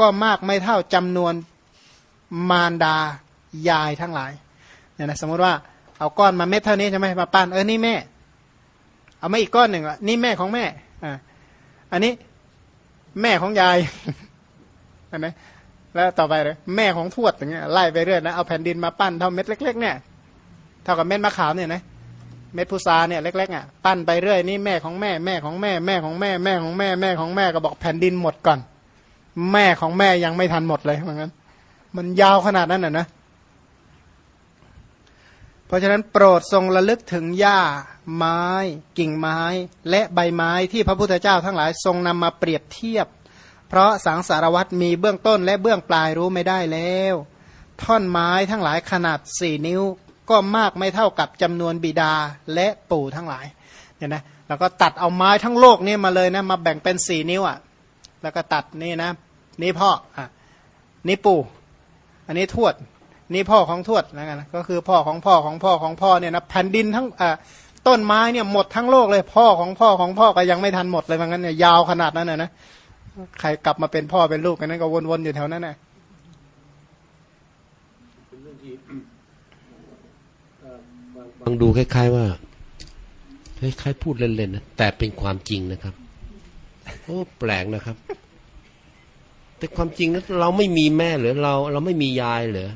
ก็มากไม่เท่าจำนวนมารดายายทั้งหลายเนี่ยนะสมมติว่าเอาก้อนมาเม็ดเท่านี้ใช่ไหมมาปั้นเออนี่แม่ เอามาอีกก้อนหนึ่งอะนี่แม่ของแม่อันนี้แม่ของยายอันนี้แล้วต่อไปเลยแม่ของทวดอย่างเงี้ยไล่ไปเรื่อยนะเอาแผ่นดินมาปั้นเท่าเม็ดเล็ก ๆ เนี่ยเท่ากับเม็ดมะขามเนี่ยนะ เม็ดพุทราเนี่ยเล็กๆอะปั้นไปเรื่อยนี่แม่ของแม่แม่ของแม่แม่ของแม่แม่ของแม่แม่ของแม่ก็บอกแผ่นดินหมดก่อน แม่ของแม่ยังไม่ทันหมดเลยเหมือนกันมันยาวขนาดนั้นอะนะ เพราะฉะนั้นโปรดทรงระลึกถึงหญ้าไม้ กิ่งไม้ และใบไม้ที่พระพุทธเจ้าทั้งหลายทรงนำมาเปรียบเทียบ เพราะสังสารวัตมีเบื้องต้นและเบื้องปลายรู้ไม่ได้แล้ว ท่อนไม้ทั้งหลายขนาดสี่นิ้ว ก็มากไม่เท่ากับจำนวนบิดาและปู่ทั้งหลายเนี่ยนะแล้วก็ตัดเอาไม้ทั้งโลกนี่มาเลยนะมาแบ่งเป็นสี่นิ้วอะแล้วก็ตัดนี่นะนี่พ่ออะนี่ปู่ อันนี้ทวด นี่พ่อของทวดนะกันก็คือพ่อของพ่อของพ่อของพ่อเนี่ยนะแผ่นดินทั้งอ่าต้นไม้เนี่ยหมดทั้งโลกเลย พ่อของพ่อของพ่อก็ยังไม่ทันหมดเลยว่างั้นเนี่ยยาวขนาดนั้นนะนะใครกลับมาเป็นพ่อเป็นลูกกันนั้นก็วนๆอยู่แถวนั้นนะ ฟังดูคล้าย ๆ ว่าคล้ายๆพูดเล่นๆนะแต่เป็นความจริงนะครับ โอ้แปลกนะครับ แต่ความจริงนะเราไม่มีแม่เหรอเรา เราไม่มียายเหรอ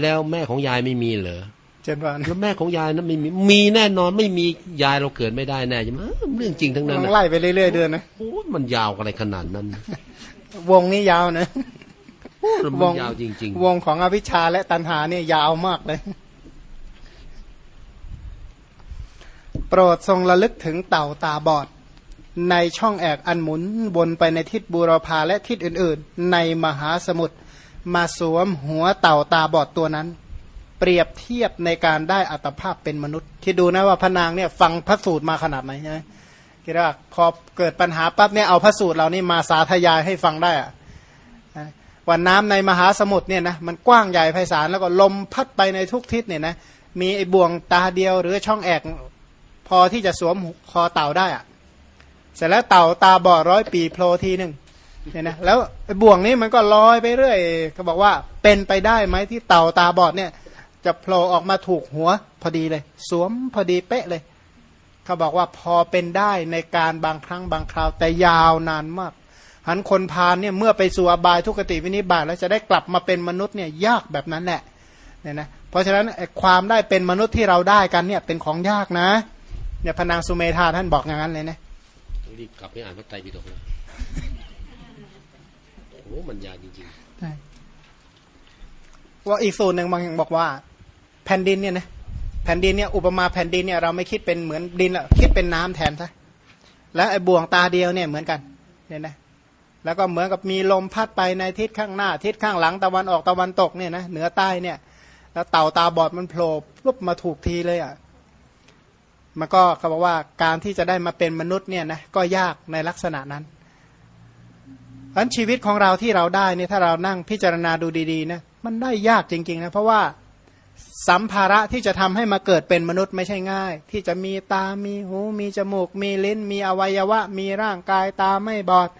แล้วแม่ของยายไม่มีเหรอเจนวันแล้วแม่ของยายนั้นไม่มีมีแน่นอนไม่มียายเราเกิดไม่ได้แน่ใช่ไหมเรื่องจริงทั้งนั้นไล่ไปเรื่อยๆเดือนนะโอ้มันยาวอะไรขนาดนั้น วงนี้ยาวนะวงยาวจริง ๆ วงของอภิชาและตันหาเนี่ยยาวมากเลย โปรดทรงระลึกถึงเต่าตาบอด ในช่องแอกอันหมุนวนไปในทิศบูรพาและทิศอื่นๆ ในมหาสมุทรมาสวมหัวเต่าตาบอดตัวนั้น เปรียบเทียบในการได้อัตภาพเป็นมนุษย์ คิดดูนะว่าพระนางเนี่ยฟังพระสูตรมาขนาดไหนใช่ไหมคิดว่าพอเกิดปัญหาปั๊บเนี่ยเอาพระสูตรเรานี่มาสาธยายให้ฟังได้อะว่าน้ำในมหาสมุทรเนี่ยนะมันกว้างใหญ่ไพศาลแล้วก็ลมพัดไปในทุกทิศเนี่ยนะมีไอ้บ่วงตาเดียวหรือช่องแอก พอที่จะสวมคอเต่าได้อะเสร็จแล้วเต่าตาบอดร้อยปีโผล่ทีหนึ่งเนี่ยนะแล้วบ่วงนี้มันก็ลอยไปเรื่อยเขาบอกว่าเป็นไปได้ไหมที่เต่าตาบอดเนี่ย จะโผล่ออกมาถูกหัวพอดีเลย สวมพอดีเป๊ะเลย เขาบอกว่าพอเป็นได้ในการบางครั้งบางคราวแต่ยาวนานมาก หันคนพาลเนี่ยเมื่อไปสู่อบายทุกขติวินิบาตแล้วจะได้กลับมาเป็นมนุษย์เนี่ยยากแบบนั้นแหละเนี่ยนะเพราะฉะนั้นความได้เป็นมนุษย์ที่เราได้กันเนี่ยเป็นของยากนะ เนี่ยพนางสุเมธาท่านบอกอย่างนั้นเลยนะต้องรีบกลับไปอ่านพระไตรปิฎกนะโอ้มันยากจริงๆว่าอีกสูตรหนึ่งบางอย่างบอกว่า แผ่นดินเนี่ยนะแผ่นดินเนี่ยอุปมาแผ่นดินเนี่ยเราไม่คิดเป็นเหมือนดินอะคิดเป็นน้ำแทนซะแล้วไอ้บ่วงตาเดียวเนี่ยเหมือนกันเนี่ยนะแล้วก็เหมือนกับมีลมพัดไปในทิศข้างหน้า ทิศข้างหลังตะวันออกตะวันตกเนี่ยนะเหนือใต้เนี่ย แล้วเต่าตาบอดมันโผล่ปุ๊บมาถูกทีเลยอะ มันก็เขาบอกว่าการที่จะได้มาเป็นมนุษย์เนี่ยนะก็ยากในลักษณะนั้นเพราะชีวิตของเราที่เราได้เนี่ยถ้าเรานั่งพิจารณาดูดีๆนะมันได้ยากจริงๆนะเพราะว่าสัมภาระที่จะทำให้มาเกิดเป็นมนุษย์ไม่ใช่ง่าย ที่จะมีตา มีหู มีจมูก มีลิ้น มีอวัยวะ มีร่างกายตาไม่บอด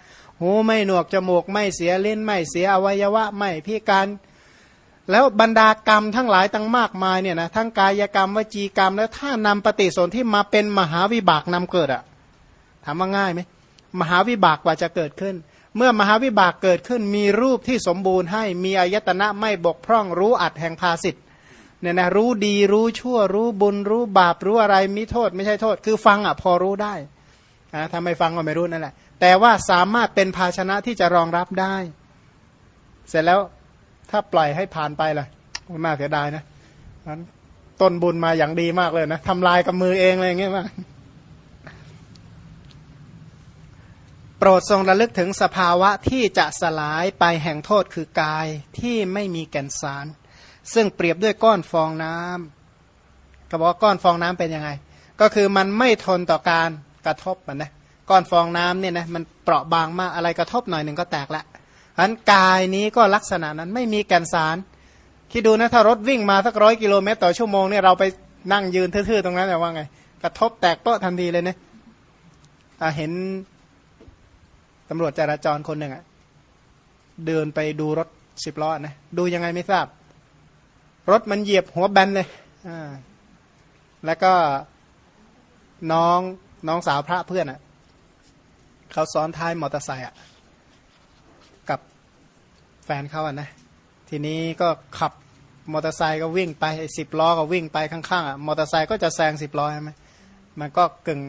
หูไม่หนวกจมูกไม่เสียลิ้นไม่เสียอวัยวะไม่พิการ แล้วบรรดากรรมทั้งหลายตั้งมากมายเนี่ยนะทั้งกายกรรมวจีกรรม แล้วถ้านำปฏิสนธิมาเป็นมหาวิบากนำเกิดอะถามว่าง่ายไหมมหาวิบากกว่าจะเกิดขึ้น เมื่อมหาวิบากเกิดขึ้น มีรูปที่สมบูรณ์ให้มีอายตนะไม่บกพร่องรู้อัดแห่งภาสิทธ์เนี่ยนะรู้ดีรู้ชั่วรู้บุญรู้บาปรู้อะไรมีโทษ ไม่ใช่โทษ คือฟังอะพอรู้ได้นะถ้าไม่ฟังก็ไม่รู้นั่นแหละ แต่ว่าสามารถเป็นภาชนะที่จะรองรับได้ เสร็จแล้ว ถ้าปล่อยให้ผ่านไปล่ะน่าเสียดายนะนั้นต้นบุญมาอย่างดีมากเลยนะทำลายกับมือเองเลยอย่างเงี้ยมาโปรดทรงระลึกถึงสภาวะที่จะสลายไปแห่งโทษคือกายที่ไม่มีแก่นสาร ซึ่งเปรียบด้วยก้อนฟองน้ำก็บอกก้อนฟองน้ำเป็นยังไง ก็คือมันไม่ทนต่อการกระทบมันนะก้อนฟองน้ำเนี่ยนะมันเปราะบางมากอะไรกระทบหน่อยหนึ่งก็แตกละ อันกายนี้ก็ลักษณะนั้นไม่มีแก่นสาร คิดดูนะถ้ารถวิ่งมาสักร้อยกิโลเมตรต่อชั่วโมงเนี่ยเราไปนั่งยืนทื่อๆตรงนั้นแต่ว่าไง กระทบแตกโต๊ะทันทีเลยเนี่ยเห็นตำรวจจราจรคนหนึ่งอะเดินไปดูรถสิบล้อนะดูยังไงไม่ทราบ รถมันเหยียบหัวแบนเลยอ่าแล้วก็น้องน้องสาวพระเพื่อนอะ่ะ เขาซ้อนท้ายมอเตอร์ไซค์อะ แฟนเขาอะนะ ทีนี้ก็ขับมอเตอร์ไซค์ก็วิ่งไปสิบล้อก็วิ่งไปข้างๆอะมอเตอร์ไซค์ก็จะแซงสิบล้อใช่ไหมมันก็กึ่ง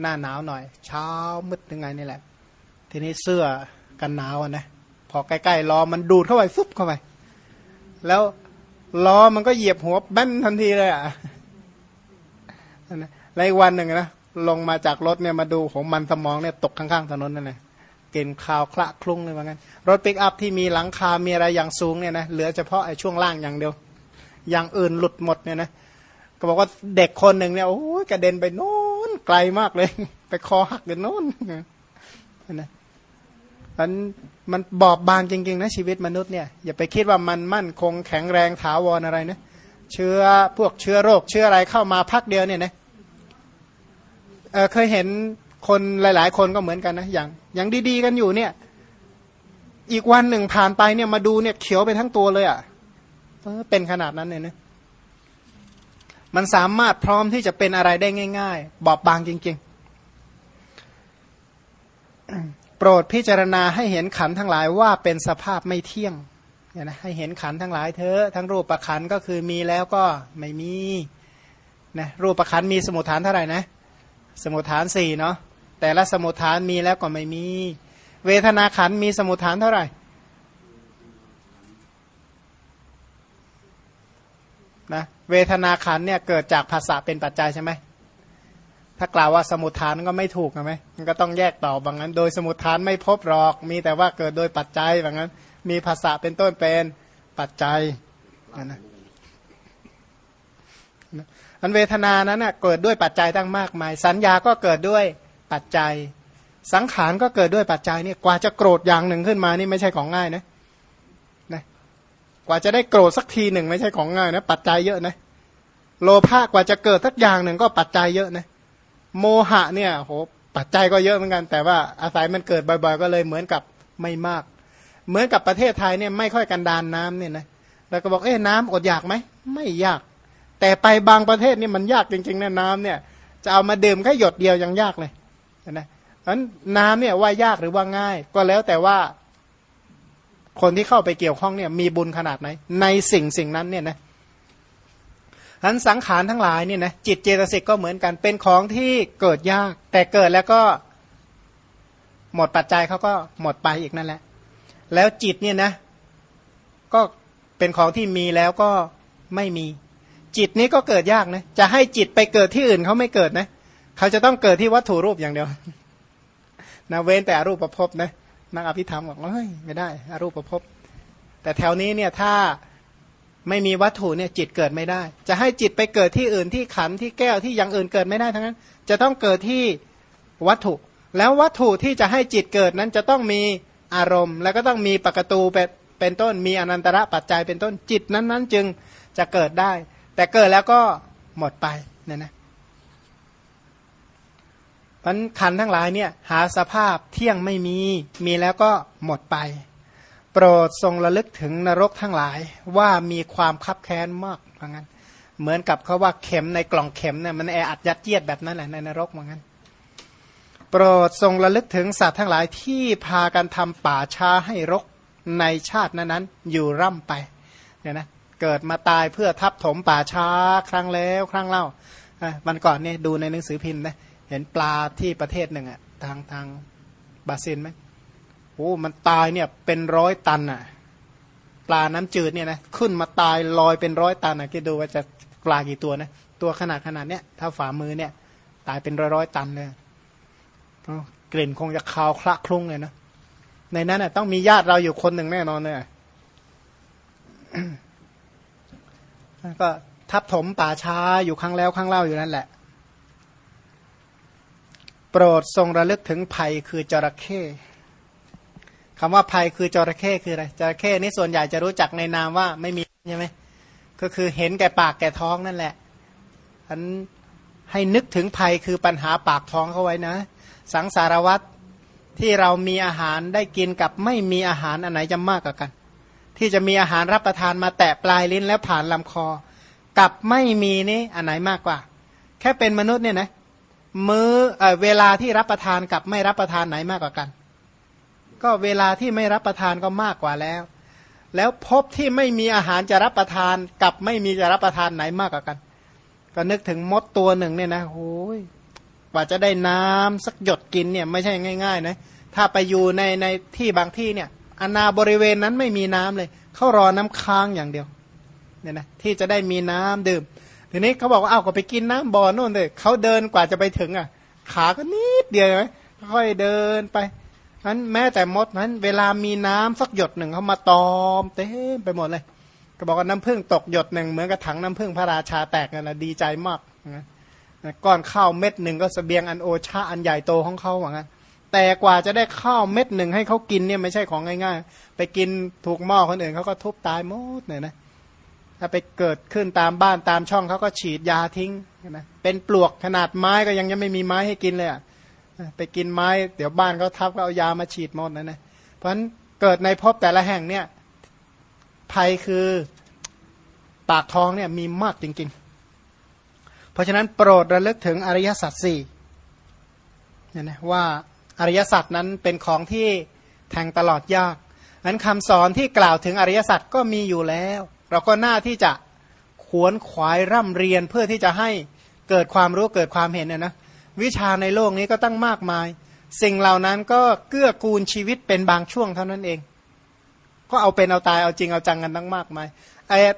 หน้าหนาวหน่อย เช้ามืดยังไงนี่แหละ ทีนี้เสื้อกันหนาวอะนะพอใกล้ๆล้อมันดูดเข้าไปฟุบเข้าไป แล้วล้อมันก็เหยียบหัวแบนทันทีเลยอะแล้วอีกวันหนึ่งนะลงมาจากรถเนี่ยมาดูของมันสมองเนี่ยตกข้างๆถนนนั่นแหละ กณฑ์คาวคละคลุ้งเลยว่างั้นรถปิกอัพที่มีหลังคา มีอะไรอย่างสูงเนี่ยนะเหลือเฉพาะไอ้ช่วงล่างอย่างเดียว อย่างอื่นหลุดหมดเนี่ยนะก็บอกว่าเด็กคนหนึ่งเนี่ยโอ้ยกระเด็นไปโน้นไกลมากเลย ไปคอหักเดินโน้นนะมันมันบอบบางจริงๆนะชีวิตมนุษย์เนี่ยอย่าไปคิดว่ามันมั่นคงแข็งแรงถาวรอะไรนะเชื้อพวกเชื้อโรคเชื้ออะไรเข้ามาพักเดียวเนี่ยนะเเคยเห็น คนหลาย ๆ คนก็เหมือนกันนะอย่างอย่างดีๆ กันอยู่เนี่ย อีกวันหนึ่งผ่านไปเนี่ยมาดูเนี่ยเขียวไปทั้งตัวเลยอะ่ะเป็นขนาดนั้นเลยนะมันสามารถพร้อมที่จะเป็นอะไรได้ง่าย ๆ บอบบางจริง ๆ โปรดพิจารณาให้เห็นขันทั้งหลายว่าเป็นสภาพไม่เที่ยงเนี่ยนะให้เห็นขันทั้งหลายเถอทั้งรูปประขันก็คือมีแล้วก็ไม่มีนะรูปประขันมีสมุทฐานเท่าไหร่นะ สมุทฐานสี่เนาะ แต่ละสมุทฐานมีแล้วก็ไม่มี เวทนาขันมีสมุทฐานเท่าไหร่นะเวทนาขันเนี่ยเกิดจากภาษาเป็นปัจจัยใช่ไหมถ้ากล่าวว่าสมุทฐานก็ไม่ถูกใช่ไหมมันก็ต้องแยกต่อบางนั้นโดยสมุทฐานไม่พบหรอก มีแต่ว่าเกิดโดยปัจจัยบางนั้น มีภาษาเป็นต้นเป็นปัจจัยนะอันเวทนานั้นเกิดด้วยปัจจัยตั้งมากมาย สัญญาก็เกิดด้วย ปัจจัย สังขารก็เกิดด้วยปัจจัยนี่กว่าจะโกรธอย่างหนึ่งขึ้นมานี่ไม่ใช่ของง่ายนะนะกว่าจะได้โกรธสักทีหนึ่งไม่ใช่ของง่ายนะปัจจัยเยอะนะโลภะกว่าจะเกิดสักอย่างหนึ่งก็ปัจจัยเยอะนะโมหะเนี่ยโหปัจจัยก็เยอะเหมือนกัน แต่ว่าอาศัยมันเกิดบ่อยๆ ก็เลยเหมือนกับไม่มาก เหมือนกับประเทศไทยเนี่ยไม่ค่อยกันดานน้ำเนี่ยนะแล้วก็บอกเอ๊ะน้ำอดอยากไหมไม่ยาก แต่ไปบางประเทศนี่มันยากจริงๆนะน้ำเนี่ยจะเอามาดื่มแค่หยดเดียวยังยากเลย นะเพราะน้ำเนี่ยว่ายากหรือว่าง่าย ก็แล้วแต่ว่าคนที่เข้าไปเกี่ยวข้องเนี่ยมีบุญขนาดไหน ในสิ่งสิ่งนั้นเนี่ยนะอันสังขารทั้งหลายเนี่ยนะจิตเจตสิกก็เหมือนกันเป็นของที่เกิดยาก แต่เกิดแล้วก็หมดปัจจัยเขาก็หมดไปอีกนั่นแหละ แล้วจิตเนี่ยนะ ก็เป็นของที่มีแล้วก็ไม่มี จิตนี้ก็เกิดยากนะจะให้จิตไปเกิดที่อื่นเขาไม่เกิดนะเขาจะต้องเกิดที่วัตถุรูปอย่างเดียวนะเว้นแต่อรูปประพบนะนักอภิธรรมบอกเฮ้ยไม่ได้อรูปประพบแต่แถวนี้เนี่ยถ้าไม่มีวัตถุเนี่ยจิตเกิดไม่ได้ จะให้จิตไปเกิดที่อื่นที่ขันที่แก้วที่อย่างอื่นเกิดไม่ได้ทั้งนั้น จะต้องเกิดที่วัตถุ แล้ววัตถุที่จะให้จิตเกิดนั้นจะต้องมีอารมณ์ แล้วก็ต้องมีปกตูเป็นเป็นต้นมีอนันตระปัจจัยเป็นต้นจิตนั้นนั้นจึงจะเกิดได้ แต่เกิดแล้วก็หมดไปเนี่ยนะ พันขันทั้งหลายเนี่ยหาสภาพเที่ยงไม่มีมีแล้วก็หมดไป โปรดทรงระลึกถึงนรกทั้งหลายว่ามีความคับแค้นมากเพราะงั้นเหมือนกับเขาว่าเข็มในกล่องเข็มเนี่ยมันแออัดยัดเยียดแบบนั้นแหละในนรกเหมือนกันโปรดทรงระลึกถึงสัตว์ทั้งหลายที่พากันทำป่าช้าให้รกในชาตินั้นๆอยู่ร่ำไปเนี่ยนะเกิดมาตายเพื่อทับถมป่าช้าครั้งแล้ว ครั้งเล่าวันก่อนเนี่ยดูในหนังสือพิมพ์นะ เห็นปลาที่ประเทศหนึ่งอะทางทางบาซินไหมโอ้มันตายเนี่ยเป็นร้อยตันอะปลาน้ำจืดเนี่ยนะขึ้นมาตายลอยเป็นร้อยตันอะคิดดูว่าจะปลากี่ตัวนะตัวขนาดขนาดเนี้ยถ้าฝ่ามือเนี่ย ตายเป็นร้อยร้อยตันเลยกลิ่นคงจะคาวคละคลุ้งเลยนะในนั้นน่ะต้องมีญาติเราอยู่คนหนึ่งแน่นอนเนี่ยก็ทับถมป่าช้าอยู่ครั้งแล้วครั้งเล่าอยู่นั่นแหละ โปรดทรงระลึกถึงภัยคือจระเข้คำว่าภัยคือจระเข้คืออะไรจระเข้นี่ส่วนใหญ่จะรู้จักในนามว่าไม่มีใช่ไหมก็คือเห็นแก่ปากแก่ท้องนั่นแหละอันให้นึกถึงภัยคือปัญหาปากท้องเขาไว้นะ สังสารวัตรที่เรามีอาหารได้กินกับไม่มีอาหารอันไหนจะมากกว่ากัน ที่จะมีอาหารรับประทานมาแตะปลายลิ้นแล้วผ่านลำคอ กับไม่มีนี่อันไหนมากกว่า แค่เป็นมนุษย์เนี่ยนะ มือเอเวลาที่รับประทานกับไม่รับประทานไหนมากกว่ากัน ก็เวลาที่ไม่รับประทานก็มากกว่าแล้ว แล้วพบที่ไม่มีอาหารจะรับประทานกับไม่มีจะรับประทานไหนมากกว่ากัน ก็นึกถึงมดตัวหนึ่งเนี่ยนะโอ้ยกว่าจะได้น้ำสักหยดกินเนี่ยไม่ใช่ง่ายๆนะถ้าไปอยู่ในในที่บางที่เนี่ยอนาบริเวณนั้นไม่มีน้ำเลยเขารอน้ำค้างอย่างเดียวเนี่ยนะที่จะได้มีน้ำดื่ม ทีนี้เขาบอกว่าเอาก็ไปกินน้ำบ่อโน่นเลยเขาเดินกว่าจะไปถึงอะ ขาก็นิดเดียวไหมค่อยเดินไปนั้นแม้แต่มดนั้น เวลามีน้ำสักหยดหนึ่งเขามาตอมเต็มไปหมดเลยก็บอกว่าน้ำผึ้งตกหยดหนึ่งเหมือนกับถังน้ำผึ้งพระราชาแตกกันนะดีใจมากนะก้อนข้าวเม็ดหนึ่งก็สเสบียงอันโอชาอันใหญ่โตของเขาเหมือนกันแต่กว่าจะได้ข้าวเม็ดหนึ่งให้เขากินเนี่ยไม่ใช่ของง่ายๆ ไปกินถูกหม้อคนอื่นเขาก็ทุบตายหมดเลยนะ ถ้าไปเกิดขึ้นตามบ้านตามช่องเขาก็ฉีดยาทิ้งนะเป็นปลวกขนาดไม้ก็ยังยังไม่มีไม้ให้กินเลยอะไปกินไม้เดี๋ยวบ้านเขาทับก็เอายามาฉีดหมดนะนะเพราะฉะนั้นเกิดในภพแต่ละแห่งเนี่ยภัยคือปากท้องเนี่ยมีมากจริง ๆ เพราะฉะนั้นโปรดระลึกถึงอริยสัจสี่เนี่ยนะว่าอริยสัจนั้นเป็นของที่แทงตลอดยากนั้นคำสอนที่กล่าวถึงอริยสัจก็มีอยู่แล้ว เราก็น่าที่จะขวนขวายร่ำเรียนเพื่อที่จะให้เกิดความรู้เกิดความเห็นเนี่ยนะวิชาในโลกนี้ก็ตั้งมากมาย สิ่งเหล่านั้นก็เกื้อกูลชีวิตเป็นบางช่วงเท่านั้นเอง ก็เอาเป็นเอาตายเอาจริงเอาจังกันตั้งมากมาย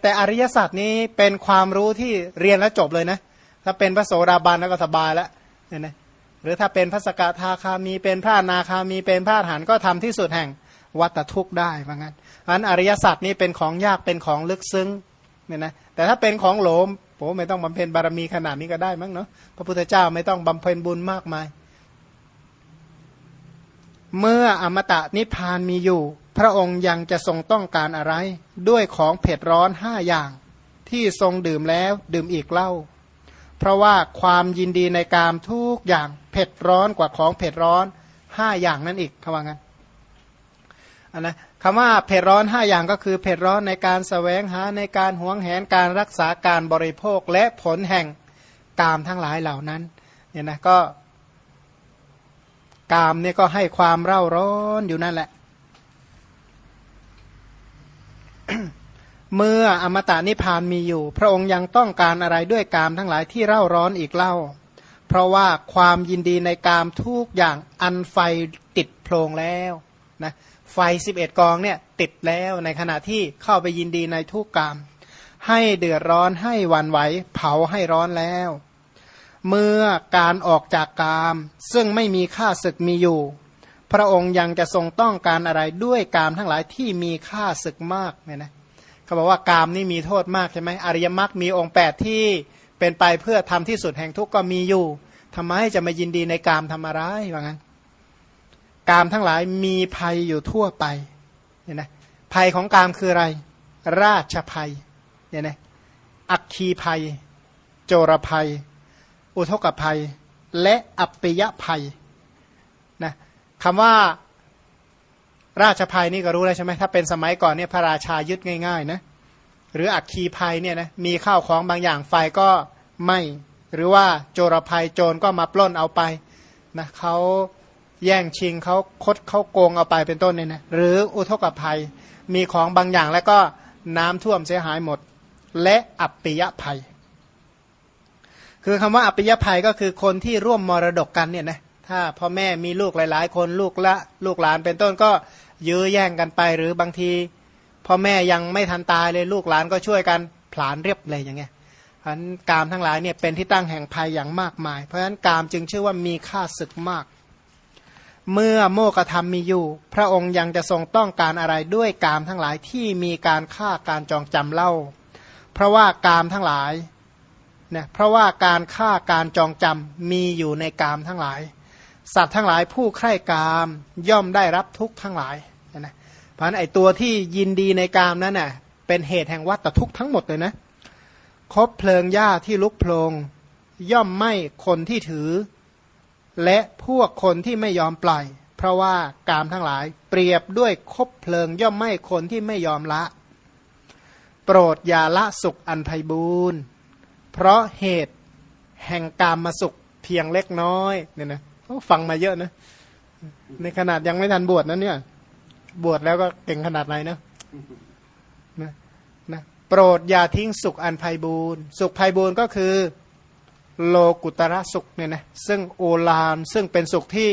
แต่อริยสัจนี้เป็นความรู้ที่เรียนแล้วจบเลยนะถ้าเป็นพระโสดาบันแล้วก็สบายแล้วเนี่ยนะหรือถ้าเป็นพระสกทาคามีเป็นพระนาคามีเป็นพระหันก็ทำที่สุดแห่งวัตทุกข์ได้เพราะงั้น อันอริยสัจนี้เป็นของยากเป็นของลึกซึ้งเนี่ยนะแต่ถ้าเป็นของโหลมอ้ไม่ต้องบำเพ็ญบารมีขนาดนี้ก็ได้มั้งเนาะพระพุทธเจ้าไม่ต้องบำเพ็ญบุญมากมาย เมื่ออมตะนิพพานมีอยู่ พระองค์ยังจะทรงต้องการอะไร ด้วยของเผ็ดร้อนห้าอย่าง ที่ทรงดื่มแล้วดื่มอีกเล่า เพราะว่าความยินดีในกามทุกอย่างเผ็ดร้อนกว่าของเผ็ดร้อนห้าอย่างนั่นอีกคำว่างั้นอันนะ คำว่าเผ็ดร้อนห้าอย่างก็คือเผ็ดร้อนในการสแสวงหาในการหวงแหนการรักษาการบริโภคและผลแห่งกามทั้งหลายเหล่านั้นเนี่ยนะก็กามเนี่ยก็ให้ความเร่าร้อนอยู่นั่นแหละ เมื่ออมตะนิพานมีอยู่ พระองค์ยังต้องการอะไรด้วยกามทั้งหลายที่เร่าร้อนอีกเล่า เพราะว่าความยินดีในกามทุกอย่างอันไฟติดโพลงแล้วนะ ไฟสิบเอ็ดกองเนี่ยติดแล้วในขณะที่เข้าไปยินดีในทุกกามให้เดือดร้อนให้วันไหว เผาให้ร้อนแล้ว เมื่อการออกจากกาม ซึ่งไม่มีค่าศึกมีอยู่ พระองค์ยังจะทรงต้องการอะไรด้วยกามทั้งหลายที่มีค่าศึกมากเนี่ยนะเขาบอกว่ากามนี่มีโทษมากใช่ไหมอริยมรรคมีองค์แปดที่เป็นไปเพื่อทำที่สุดแห่งทุกข์ก็มีอยู่ทำไมจะมายินดีในกามทำอะไรว่างั้น กามทั้งหลายมีภัยอยู่ทั่วไปเนี่ยนะภัยของกามคืออะไร ราชภัยเนี่ยนะอักคีภัย โจรภัย อุทกภัย และอัปยภัยนะคำว่าราชภัยนี่ก็รู้แล้วใช่ไหมถ้าเป็นสมัยก่อนเนี่ยพระราชายึดง่ายๆนะหรืออักคีภัยเนี่ยนะมีข้าวของบางอย่างไฟก็ไหมหรือว่าโจรภัยโจรก็มาปล้นเอาไปนะเขา แย่งชิงเขาคดเขาโกงเอาไปเป็นต้นเนี่ยนะหรืออุทกภัยมีของบางอย่างแล้วก็น้ำท่วมเสียหายหมด และอัปปิยภัย คือคำว่าอัปปิยภัยก็คือคนที่ร่วมมรดกกันเนี่ยนะถ้าพ่อแม่มีลูกหลาย ๆ คนลูกละลูกหลานเป็นต้นก็ยื้อแย่งกันไป หรือบางทีพ่อแม่ยังไม่ทันตายเลยลูกหลานก็ช่วยกันผลานเรียบเลยอย่างเงี้ยเพราะฉะนั้นกามทั้งหลายเนี่ยเป็นที่ตั้งแห่งภัยอย่างมากมาย เพราะฉะนั้นกามจึงชื่อว่ามีค่าศึกมาก เมื่อโมกธรรมมีอยู่ พระองค์ยังจะทรงต้องการอะไรด้วยกามทั้งหลายที่มีการฆ่าการจองจำเล่า เพราะว่ากามทั้งหลายเนี่ยเพราะว่าการฆ่าการจองจำมีอยู่ในกามทั้งหลาย สัตว์ทั้งหลายผู้ใคร่กามย่อมได้รับทุกข์ทั้งหลายนะเพราะนั้นไอตัวที่ยินดีในกามนั้นน่ะเป็นเหตุแห่งวัฏทุกข์ทั้งหมดเลยนะคบเพลิงหญ้าที่ลุกโพลงย่อมไม่คนที่ถือ และพวกคนที่ไม่ยอมปล่อย เพราะว่ากามทั้งหลาย เปรียบด้วยคบเพลิงย่อมไม่คนที่ไม่ยอมละ โปรดอย่าละสุขอันไพบูรณ์เพราะเหตุแห่งกามมาสุขเพียงเล็กน้อยเนี่ยนะฟังมาเยอะนะ ในขนาดยังไม่ทันบวชนั้นเนี่ย บวชแล้วก็เก่งขนาดไหนนะนะนะโปรดอย่าทิ้งสุขอันไพบูรณ์สุขไพบูรณ์ก็คือ โลกุตระสุขเนี่ยนะซึ่งโอลานซึ่งเป็นสุขที่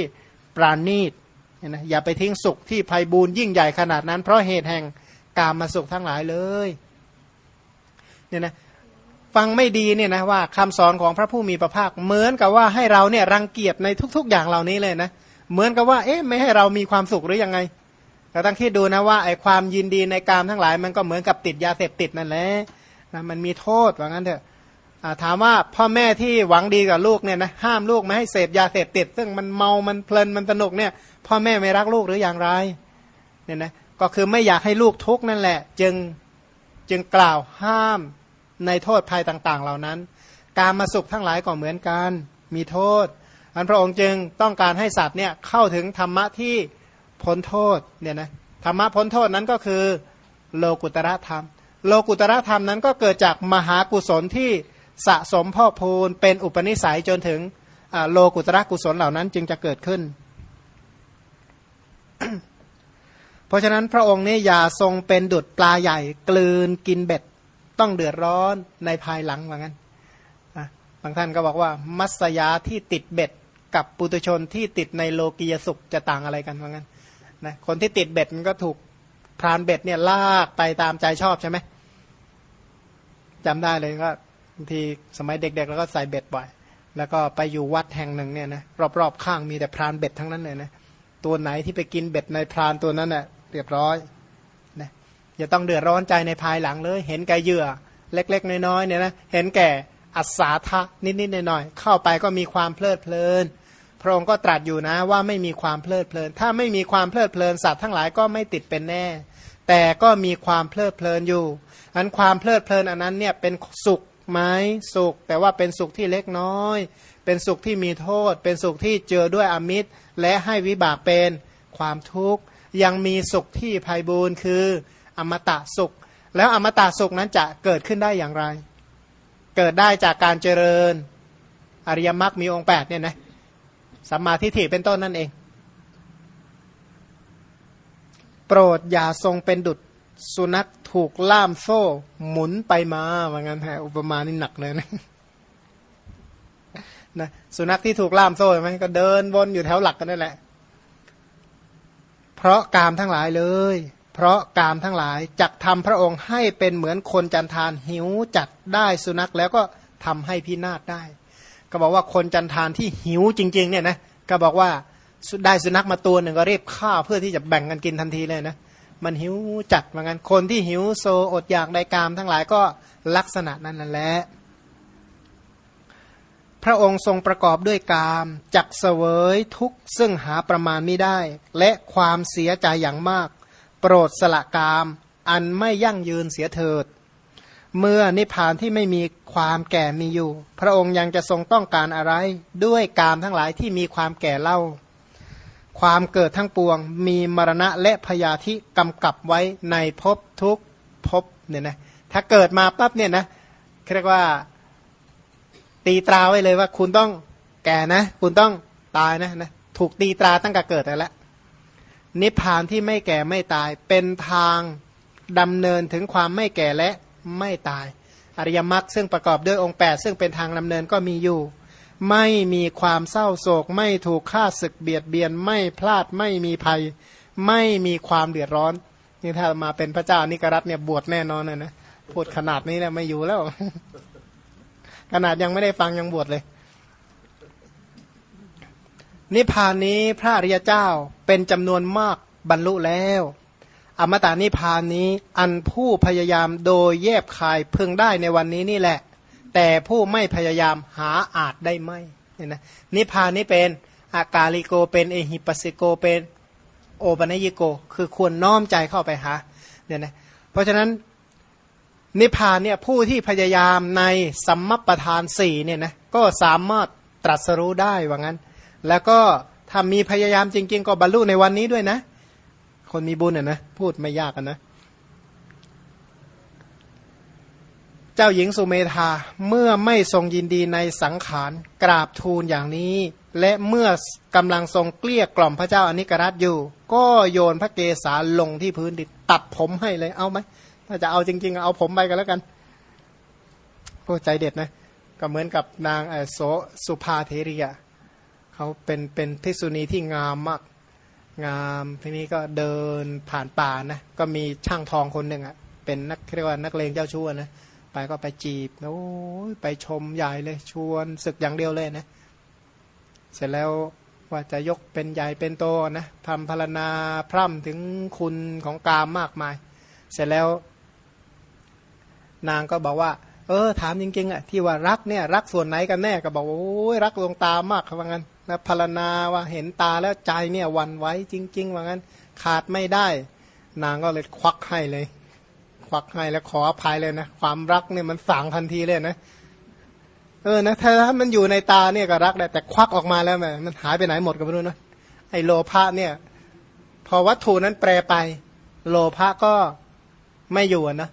ปราณีตเนี่ยนะอย่าไปทิ้งสุขที่ภัยบูนยิ่งใหญ่ขนาดนั้น เพราะเหตุแห่งกามมาสุขทั้งหลายเลยเนี่ยนะฟังไม่ดีเนี่ยนะว่าคำสอนของพระผู้มีพระภาคเหมือนกับว่าให้เราเนี่ยรังเกียจในทุก ๆ อย่างเหล่านี้เลยนะเหมือนกับว่าเอ๊ะไม่ให้เรามีความสุขหรือยังไงเราตั้งคิดดูนะว่าไอ้ความยินดีในกามทั้งหลาย มันก็เหมือนกับติดยาเสพติดนั่นแหละนะมันมีโทษว่างั้นเถอะ ถามว่าพ่อแม่ที่หวังดีกับลูกเนี่ยนะห้ามลูกไม่ให้เสพยาเสพติด ซึ่งมันเมามันเพลินมันสนุกเนี่ย พ่อแม่ไม่รักลูกหรืออย่างไรเนี่ยนะก็คือไม่อยากให้ลูกทุกข์นั่นแหละ จึงจึงกล่าวห้ามในโทษภัยต่างๆ เหล่านั้น การมาสุขทั้งหลายก็เหมือนกันมีโทษ อันพระองค์จึงต้องการให้สัตว์เนี่ยเข้าถึงธรรมะที่พ้นโทษเนี่ยนะธรรมะพ้นโทษนั้นก็คือโลกุตระธรรม โลกุตระธรรมนั้นก็เกิดจากมหากุศลที่ สะสมพ่อพูนเป็นอุปนิสัยจนถึงโลกุตระกุศลเหล่านั้นจึงจะเกิดขึ้น เพราะฉะนั้นพระองค์นี้อย่าทรงเป็นดุดปลาใหญ่ กลืนกินเบ็ด ต้องเดือดร้อนในภายหลังว่างั้นบางท่านก็บอกว่า มัสยาที่ติดเบ็ด กับปุตุชนที่ติดในโลกียสุขจะต่างอะไรกันว่างั้นนะคนที่ติดเบ็ดมันก็ถูกพรานเบ็ดเนี่ยลากไปตามใจชอบใช่ไหมจำได้เลยว่า บางทีสมัยเด็กๆแล้วก็ใส่เบ็ดบ่อย แล้วก็ไปอยู่วัดแห่งหนึ่งเนี่ยนะรอบๆข้างมีแต่พรานเบ็ดทั้งนั้นเลยนะตัวไหนที่ไปกินเบ็ดในพรานตัวนั้นเน่ะเรียบร้อยนะอย่าต้องเดือดร้อนใจในภายหลังเลย เห็นไก่เหยื่อเล็ก ๆ น้อยๆเนี่ยนะเห็นแก่อัศาทะนิดๆหน่อยๆเข้าไปก็มีความเพลิดเพลิน พระองค์ก็ตรัสอยู่นะว่าไม่มีความเพลิดเพลิน ถ้าไม่มีความเพลิดเพลินสัตว์ทั้งหลายก็ไม่ติดเป็นแน่ แต่ก็มีความเพลิดเพลินอยู่อันความเพลิดเพลินอันนั้นเนี่ยเป็นสุข ไหมสุข แต่ว่าเป็นสุขที่เล็กน้อย เป็นสุขที่มีโทษ เป็นสุขที่เจอด้วยอมิตร และให้วิบากเป็นความทุกข์ ยังมีสุขที่ภัยบูรณ์คืออมตะสุข แล้วอมตะสุขนั้นจะเกิดขึ้นได้อย่างไร เกิดได้จากการเจริญ อริยมรรคมีองค์แปดเนี่ยนะสัมมาทิฏฐิเป็นต้นนั่นเอง โปรดอย่าทรงเป็นดุจ สุนัขถูกล่ามโซ่ หมุนไปมาว่างั้นฮะอุปมานี่หนักเลยนะนะสุนัขที่ถูกล่ามโซ่ใช่ไหมก็เดินวนอยู่แถวหลักกันนั่นแหละ เพราะกามทั้งหลายเลย เพราะกามทั้งหลายจักทำพระองค์ให้เป็นเหมือนคนจันทานหิวจัดได้สุนัขแล้วก็ทำให้พินาศได้ ก็บอกว่าคนจันทานที่หิวจริง ๆ เนี่ยนะก็บอกว่าได้สุนัขมาตัวหนึ่งก็รีบฆ่าเพื่อที่จะแบ่งกันกินทันทีเลยนะ มันหิวจัดเหมือนกันคนที่หิวโซอดอยากในกาม ทั้งหลายก็ลักษณะนั้นนั่นแหละพระองค์ทรงประกอบด้วยกาม จักเสวยทุกซึ่งหาประมาณไม่ได้ และความเสียใจอย่างมาก โปรดสละกาม อันไม่ยั่งยืนเสียเถิด เมื่อนิพพานที่ไม่มีความแก่มีอยู่ พระองค์ยังจะทรงต้องการอะไร ด้วยกามทั้งหลายที่มีความแก่เล่า ความเกิดทั้งปวง มีมรณะและพยาธิกำกับไว้ในภพทุกภพเนี่ยนะถ้าเกิดมาปั๊บเนี่ยนะเรียกว่าตีตราไว้เลยว่าคุณต้องแก่นะ คุณต้องตายนะนะถูกตีตราตั้งแต่เกิดแล้วนิพพานที่ไม่แก่ไม่ตายเป็นทางดำเนินถึงความไม่แก่และไม่ตาย อริยมรรคซึ่งประกอบด้วยองค์ 8 ซึ่งเป็นทางดำเนินก็มีอยู่ ไม่มีความเศร้าโศก ไม่ถูกฆ่าศึกเบียดเบียน ไม่พลาดไม่มีภัย ไม่มีความเดือดร้อน นี่ถ้ามาเป็นพระเจ้านิกรัตเนี่ยบวชแน่นอนเลยนะพูดขนาดนี้เนี่ยไม่อยู่แล้ว ขนาดยังไม่ได้ฟังยังบวชเลย นิพพานนี้พระอริยเจ้าเป็นจำนวนมากบรรลุแล้ว อมตะนิพพานนี้อันผู้พยายามโดยแยบคายพึงได้ในวันนี้นี่แหละ แต่ผู้ไม่พยายามหาอาจได้ไม่เนี่ยนะนิพพานนี้เป็นอากาลิโกเป็นเอหิปัสสิโกเป็นโอปัญญิโก คือควรน้อมใจเข้าไปหาเนี่ยนะเพราะฉะนั้นนิพพานเนี่ยผู้ที่พยายามในสัมมปทานสี่เนี่ยนะก็สามารถตรัสรู้ได้ว่างั้น แล้วก็ถ้ามีพยายามจริง ๆ ก็บรรลุในวันนี้ด้วยนะ คนมีบุญอะนะพูดไม่ยากนะ เจ้าหญิงสุเมธาเมื่อไม่ทรงยินดีในสังขารกราบทูลอย่างนี้ และเมื่อกำลังทรงเกลี้ยกล่อมพระเจ้าอนิกรัตอยู่ ก็โยนพระเกศาลงที่พื้นดินตัดผมให้เลยเอาไหมถ้าจะเอาจริงๆ เอาผมไปกันแล้วกันโอ้ใจเด็ดนะก็เหมือนกับนางโสสุภาเทรียเขาเป็นเป็นภิกษุณีที่งามมากงามทีนี้ก็เดินผ่านป่านะก็มีช่างทองคนหนึ่งอะเป็นนักเรียกว่านักเลงเจ้าชู้นะ ไปก็ไปจีบโอ้ยไปชมใหญ่เลย ชวนศึกอย่างเดียวเลยนะ เสร็จแล้วว่าจะยกเป็นใหญ่เป็นโตนะทำพารณาพร่ำถึงคุณของกามมากมาย เสร็จแล้ว นางก็บอกว่า เออ ถามจริงๆอะที่ว่ารักเนี่ย รักส่วนไหนกันแน่ก็บอกว่าโอ้ยรักดวงตามากว่างั้นนะพารณาว่าเห็นตาแล้วใจเนี่ยวันไว้จริง ๆ ว่างั้น ขาดไม่ได้ นางก็เลยควักให้เลย ควักให้แล้วขออภัยเลยนะ ความรักเนี่ยมันสั่งทันทีเลยนะ เออนะถ้าถ้ามันอยู่ในตาเนี่ยก็รักได้แต่ควักออกมาแล้วมันมันหายไปไหนหมดก็ไม่รู้นะไอ้โลภะเนี่ย พอวัตถุนั้นแปรไป โลภะก็ไม่อยู่นะ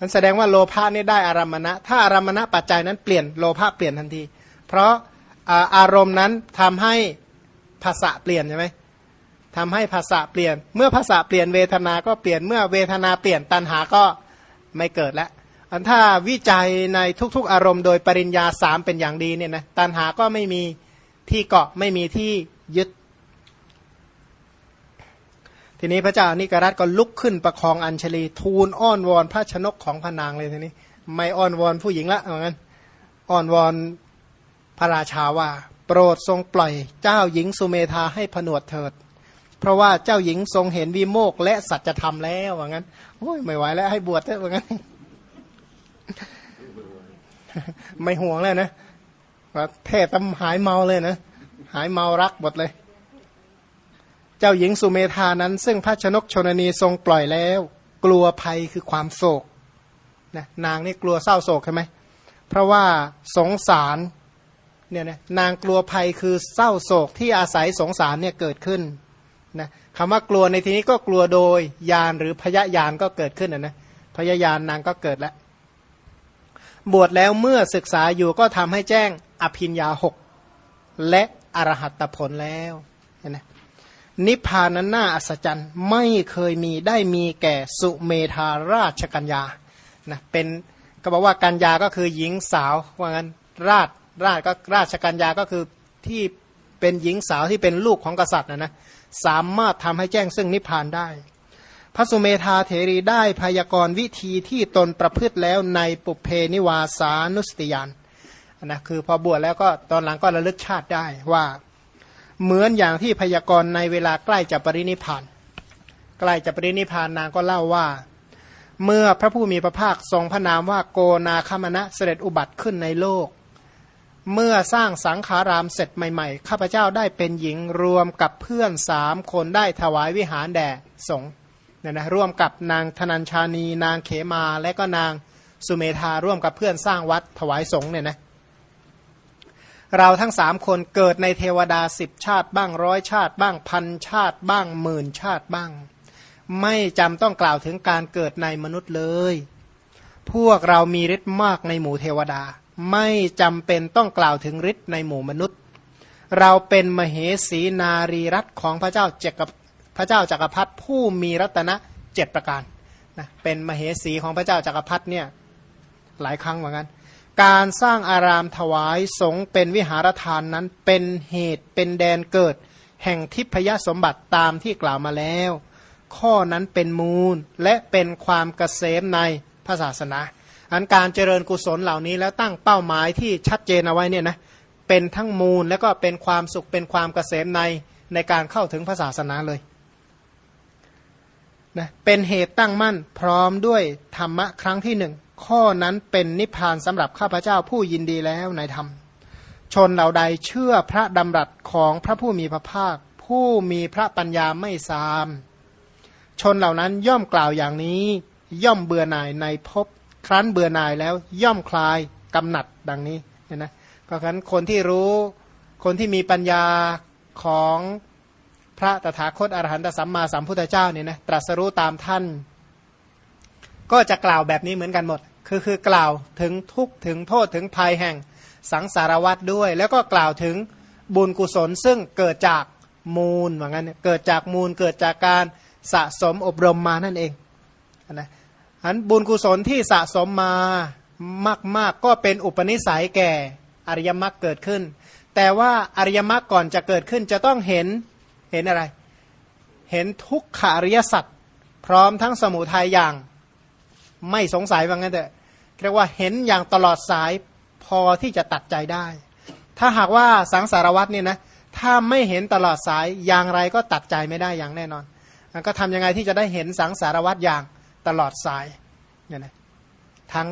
มันแสดงว่าโลภะนี่ได้อารมณะ ถ้าอารมณะปัจจัยนั้นเปลี่ยนโลภะเปลี่ยนทันที เพราะอารมณ์นั้นทำให้ภาษะเปลี่ยนใช่ไหม ทำให้ภาษาเปลี่ยน เมื่อภาษาเปลี่ยนเวทนาก็เปลี่ยนเมื่อเวทนาเปลี่ยนตัณหาก็ไม่เกิดแล้วอันถ้าวิจัยในทุกๆ อารมณ์โดยปริญญาสามเป็นอย่างดีเนี่ยนะตัณหาก็ไม่มีที่เกาะไม่มีที่ยึด ทีนี้พระเจ้านิกรัตก็ลุกขึ้นประคองอัญชลี ทูลอ้อนวอนพระชนกของพนางเลยทีนี้ ไม่อ้อนวอนผู้หญิงละเหมือนกันอ้อนวอนพระราชาว่า โปรดทรงปล่อยเจ้าหญิงสุเมธาให้ผนวดเถิด เพราะว่าเจ้าหญิงทรงเห็นวิโมกและสัจธรรมแล้วว่างั้นโอ้ยไม่ไหวแล้วให้บวชเถอะว่างั้น ไม่ห่วงแล้วนะว่าเทศต้องหายเมาเลยนะหายเมารักหมดเลย เจ้าหญิงสุเมธานั้น ซึ่งพระชนกชนนีทรงปล่อยแล้ว กลัวภัยคือความโศกนะนางนี่กลัวเศร้าโศกใช่ไหมเพราะว่าสงสารเนี่ยนะนางกลัวภัยคือเศร้าโศกที่อาศัยสงสารเนี่ยเกิดขึ้น นะคำว่ากลัวในที่นี้ก็กลัวโดยยานหรือพยายานก็เกิดขึ้นนะนะพยายานนางก็เกิดแล้ว บวชแล้วเมื่อศึกษาอยู่ก็ทำให้แจ้งอภินยาหกและอรหัตผลแล้วนะนิพพานนั้นน่าอัศจรรย์ไม่เคยมีได้มีแก่สุเมธาราชกัญญานะเป็นก็บอกว่ากัญญาก็คือหญิงสาวว่างั้นราชราชก็ราชกัญญาก็คือที่เป็นหญิงสาวที่เป็นลูกของกษัตริย์นะนะ สามารถทำให้แจ้งซึ่งนิพพานได้ พระสุเมธาเถรีได้พยากรณ์วิธีที่ตนประพฤติแล้วในปุเพนิวาสานุสติยานนะคือพอบวชแล้วก็ตอนหลังก็ระลึกชาติได้ว่าเหมือนอย่างที่พยากรณ์ในเวลาใกล้จะปรินิพาน ใกล้จะปรินิพานนางก็เล่าว่า เมื่อพระผู้มีพระภาคทรงพระนามว่าโกนาคมณะเสด็จอุบัติขึ้นในโลก เมื่อสร้างสังขารามเสร็จใหม่ๆ ข้าพเจ้าได้เป็นหญิงรวมกับเพื่อนสามคนได้ถวายวิหารแด่สงฆ์เนี่ยนะร่วมกับนางธนัญชานี นางเขมาและก็นางสุเมธาร่วมกับเพื่อนสร้างวัดถวายสงฆ์เนี่ยนะเราทั้งสามคนเกิดในเทวดาสิบชาติบ้างร้อยชาติบ้างพันชาติบ้างหมื่นชาติบ้าง ไม่จำต้องกล่าวถึงการเกิดในมนุษย์เลย พวกเรามีฤทธิ์มากในหมู่เทวดา ไม่จำเป็นต้องกล่าวถึงฤทธิ์ในหมู่มนุษย์ เราเป็นมเหสีนารีรัตของพระเจ้าจักรพระเจ้าจักรพรรดิผู้มีรัตนะเจ็ดประการนะเป็นมเหสีของพระเจ้าจักรพรรดิเนี่ยหลายครั้งเหมือนกันการสร้างอารามถวายสงเป็นวิหารทานนั้นเป็นเหตุเป็นแดนเกิด แห่งทิพยสมบัติตามที่กล่าวมาแล้ว ข้อนั้นเป็นมูลและเป็นความเกษมในพระศาสนา อันการเจริญกุศลเหล่านี้แล้วตั้งเป้าหมายที่ชัดเจนเอาไว้เนี่ยนะเป็นทั้งมูลแล้วก็เป็นความสุขเป็นความเกษมในในการเข้าถึงพระศาสนาเลยนะเป็นเหตุตั้งมั่นพร้อมด้วยธรรมะครั้งที่หนึ่งข้อนั้นเป็นนิพพานสำหรับข้าพเจ้าผู้ยินดีแล้วในธรรม ชนเหล่าใดเชื่อพระดำรัสของพระผู้มีพระภาค ผู้มีพระปัญญาไม่ซาม ชนเหล่านั้นย่อมกล่าวอย่างนี้ ย่อมเบื่อหน่ายในภพ ครั้นเบื่อหน่ายแล้วย่อมคลายกำหนัดดังนี้เห็นไหมเพราะฉะนั้นคนที่รู้คนที่มีปัญญาของพระตถาคตอรหันตสัมมาสัมพุทธเจ้าเนี่ยนะตรัสรู้ตามท่าน ก็จะกล่าวแบบนี้เหมือนกันหมด คือคือกล่าวถึงทุกถึงโทษถึงภัยแห่งสังสารวัตรด้วย แล้วก็กล่าวถึงบุญกุศลซึ่งเกิดจากมูลเหมือนกันเกิดจากมูลเกิดจากการสะสมอบรมมานั่นเองนะ อันบุญกุศลที่สะสมมามาก ๆ ก็เป็นอุปนิสัยแก่อริยมรรคเกิดขึ้น แต่ว่าอริยมรรคก่อนจะเกิดขึ้นจะต้องเห็นเห็นอะไร เห็นทุกขาริยสัตว์พร้อมทั้งสมุทัยอย่าง ไม่สงสัยว่างั้นเถอะเรียกว่าเห็นอย่างตลอดสายพอที่จะตัดใจได้ ถ้าหากว่าสังสารวัตเนี่ยนะถ้าไม่เห็นตลอดสายอย่างไรก็ตัดใจไม่ได้อย่างแน่นอนก็ทำยังไงที่จะได้เห็นสังสารวัตอย่าง ตลอดสายเนี่ยนะทั้ง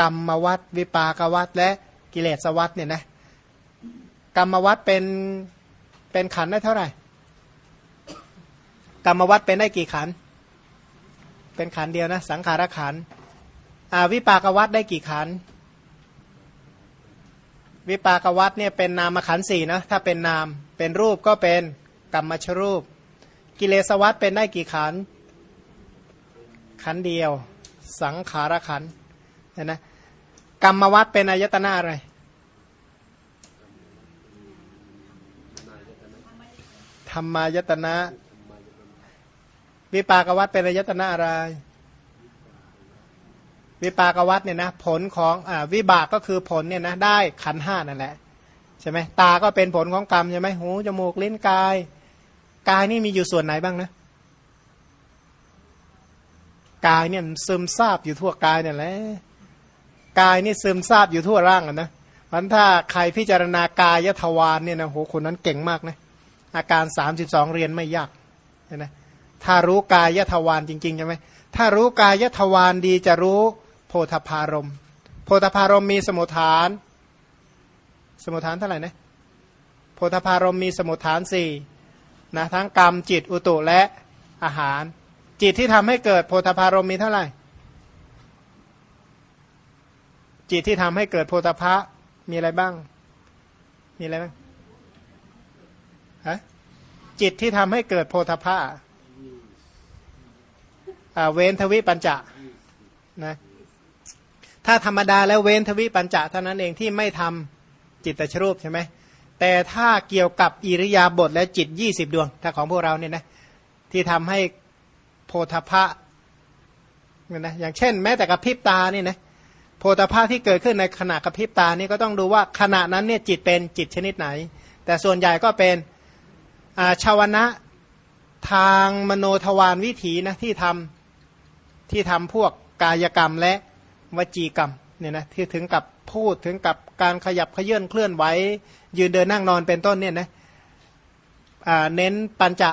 กรรมวัตวิปากวัตและกิเลสวัตเนี่ยนะกรรมวัตเป็นเป็นขันได้เท่าไหร่ กรรมวัตเป็นได้กี่ขัน เป็นขันเดียวนะ สังขารขันอาวิปากวัตได้กี่ขันวิปากวัตเนี่ยเป็นนามขันสี่นะถ้าเป็นนามเป็นรูปก็เป็นกรรมชรูป กิเลสวัตเป็นได้กี่ขัน ขันเดียว สังขารขันเห็นไหมกรรมวัดเป็นอายตนะอะไรธรรมายตนะวิปากวัดเป็นอายตนะอะไร วิปากวัดเนี่ยนะผลของอวิบากก็คือผลเนี่ยนะได้ขันห้านั่นแหละใช่ไหมตาก็เป็นผลของกรรมใช่ไหมหูจมูกลิ้นกาย กายนี่มีอยู่ส่วนไหนบ้างนะ กายเนี่ยซึมซาบอยู่ทั่วกายเนี่ยแหละกายนี่ซึมซาบอยู่ทั่วร่างอะนะมันถ้าใครพิจารณากายทวารเนี่ยนะโหคนนั้นเก่งมากนะอาการสามสิบสองเรียนไม่ยากนะถ้ารู้กายทวารจริงๆใช่ไหมถ้ารู้กายทวารดีจะรู้โพธพารมโพธพารมมีสมุทฐาน สมุทฐานเท่าไหร่นะโพธพารมมีสมุทฐานสี่นะทั้งกรรมจิตอุตุและอาหาร จิตที่ทำให้เกิดโพธพารมมีเท่าไหร่ จิตที่ทำให้เกิดโพธพะมีอะไรบ้าง มีอะไรบ้างฮะจิตที่ทำให้เกิดโพธพะเวนทวิปัญจะนะถ้าธรรมดาแล้วเว้นทวิปัญจะเท่านั้นเองที่ไม่ทำจิตตชรูปใช่ไหมแต่ถ้าเกี่ยวกับอิริยาบถและจิตยี่สิบดวง ถ้าของพวกเราเนี่ยนะที่ทำให้ โพธพะเนี่ยนะอย่างเช่น แม้แต่กระพริบตานี่นะโพธพะที่เกิดขึ้นในขณะกระพริบตานี่ก็ต้องดูว่าขณะนั้นเนี่ยจิตเป็นจิตชนิดไหน แต่ส่วนใหญ่ก็เป็นชาวนะทางมโนทวารวิถีนะที่ทำที่ทำพวกกายกรรมและวจีกรรมเนี่ยนะที่ถึงกับพูดถึงกับการขยับเขยื่อนเคลื่อนไหวยืนเดินนั่งนอนเป็นต้นเนี่ยนะเน้นปัญจะ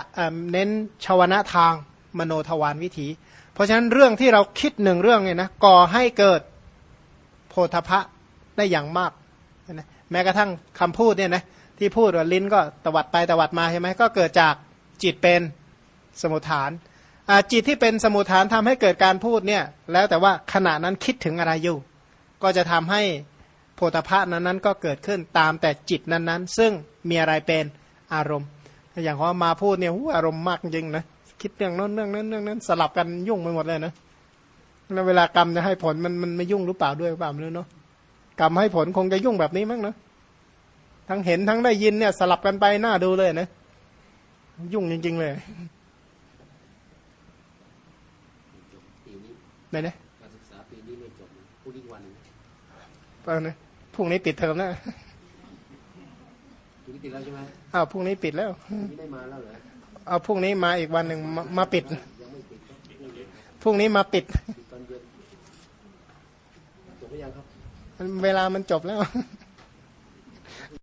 เน้นชาวนะทาง มโนทวารวิถี เพราะฉะนั้นเรื่องที่เราคิดหนึ่งเรื่องเนี่ยนะก่อให้เกิดโพธพะได้อย่างมากนะแม้กระทั่งคำพูดเนี่ยนะที่พูดว่าลิ้นก็ตวัดไปตวัดมาใช่ไหมก็เกิดจากจิตเป็นสมุทฐานจิตที่เป็นสมุทฐานทำให้เกิดการพูดเนี่ยแล้วแต่ว่าขณะนั้นคิดถึงอะไรอยู่ ก็จะทำให้โพธพะนั้นนั้นก็เกิดขึ้นตามแต่จิตนั้นๆซึ่งมีอะไรเป็นอารมณ์ อย่างเขามาพูดเนี่ยอารมณ์มากจริงนะ คิดเรื่องนั้นเรื่องนั้นเรื่องนั้น สลับกันยุ่งไปหมดเลยนะแล้วเวลากรรมจะให้ผลมันมันไม่ยุ่งหรือเปล่าด้วยหรือเปล่าไม่รู้เนาะกรรมให้ผลคงจะยุ่งแบบนี้มั้งเนาะทั้งเห็นทั้งได้ยินเนี่ย สลับกันไปหน้าดูเลยนะ ยุ่งจริง ๆ เลยไหนนะการศึกษาปีนี้ไม่จบพรุ่งนี้วันเออนะพรุ่งนี้ปิดเทอมนะพรุ่งนี้ปิดแล้วใช่ไหมอ้าวพรุ่งนี้ปิดแล้วไม่ได้มาแล้วเหรอ เอาพรุ่งนี้มาอีกวันหนึ่งมาปิดพรุ่งนี้มาปิดตอนเย็นจบหรือยังครับเวลามันจบแล้ว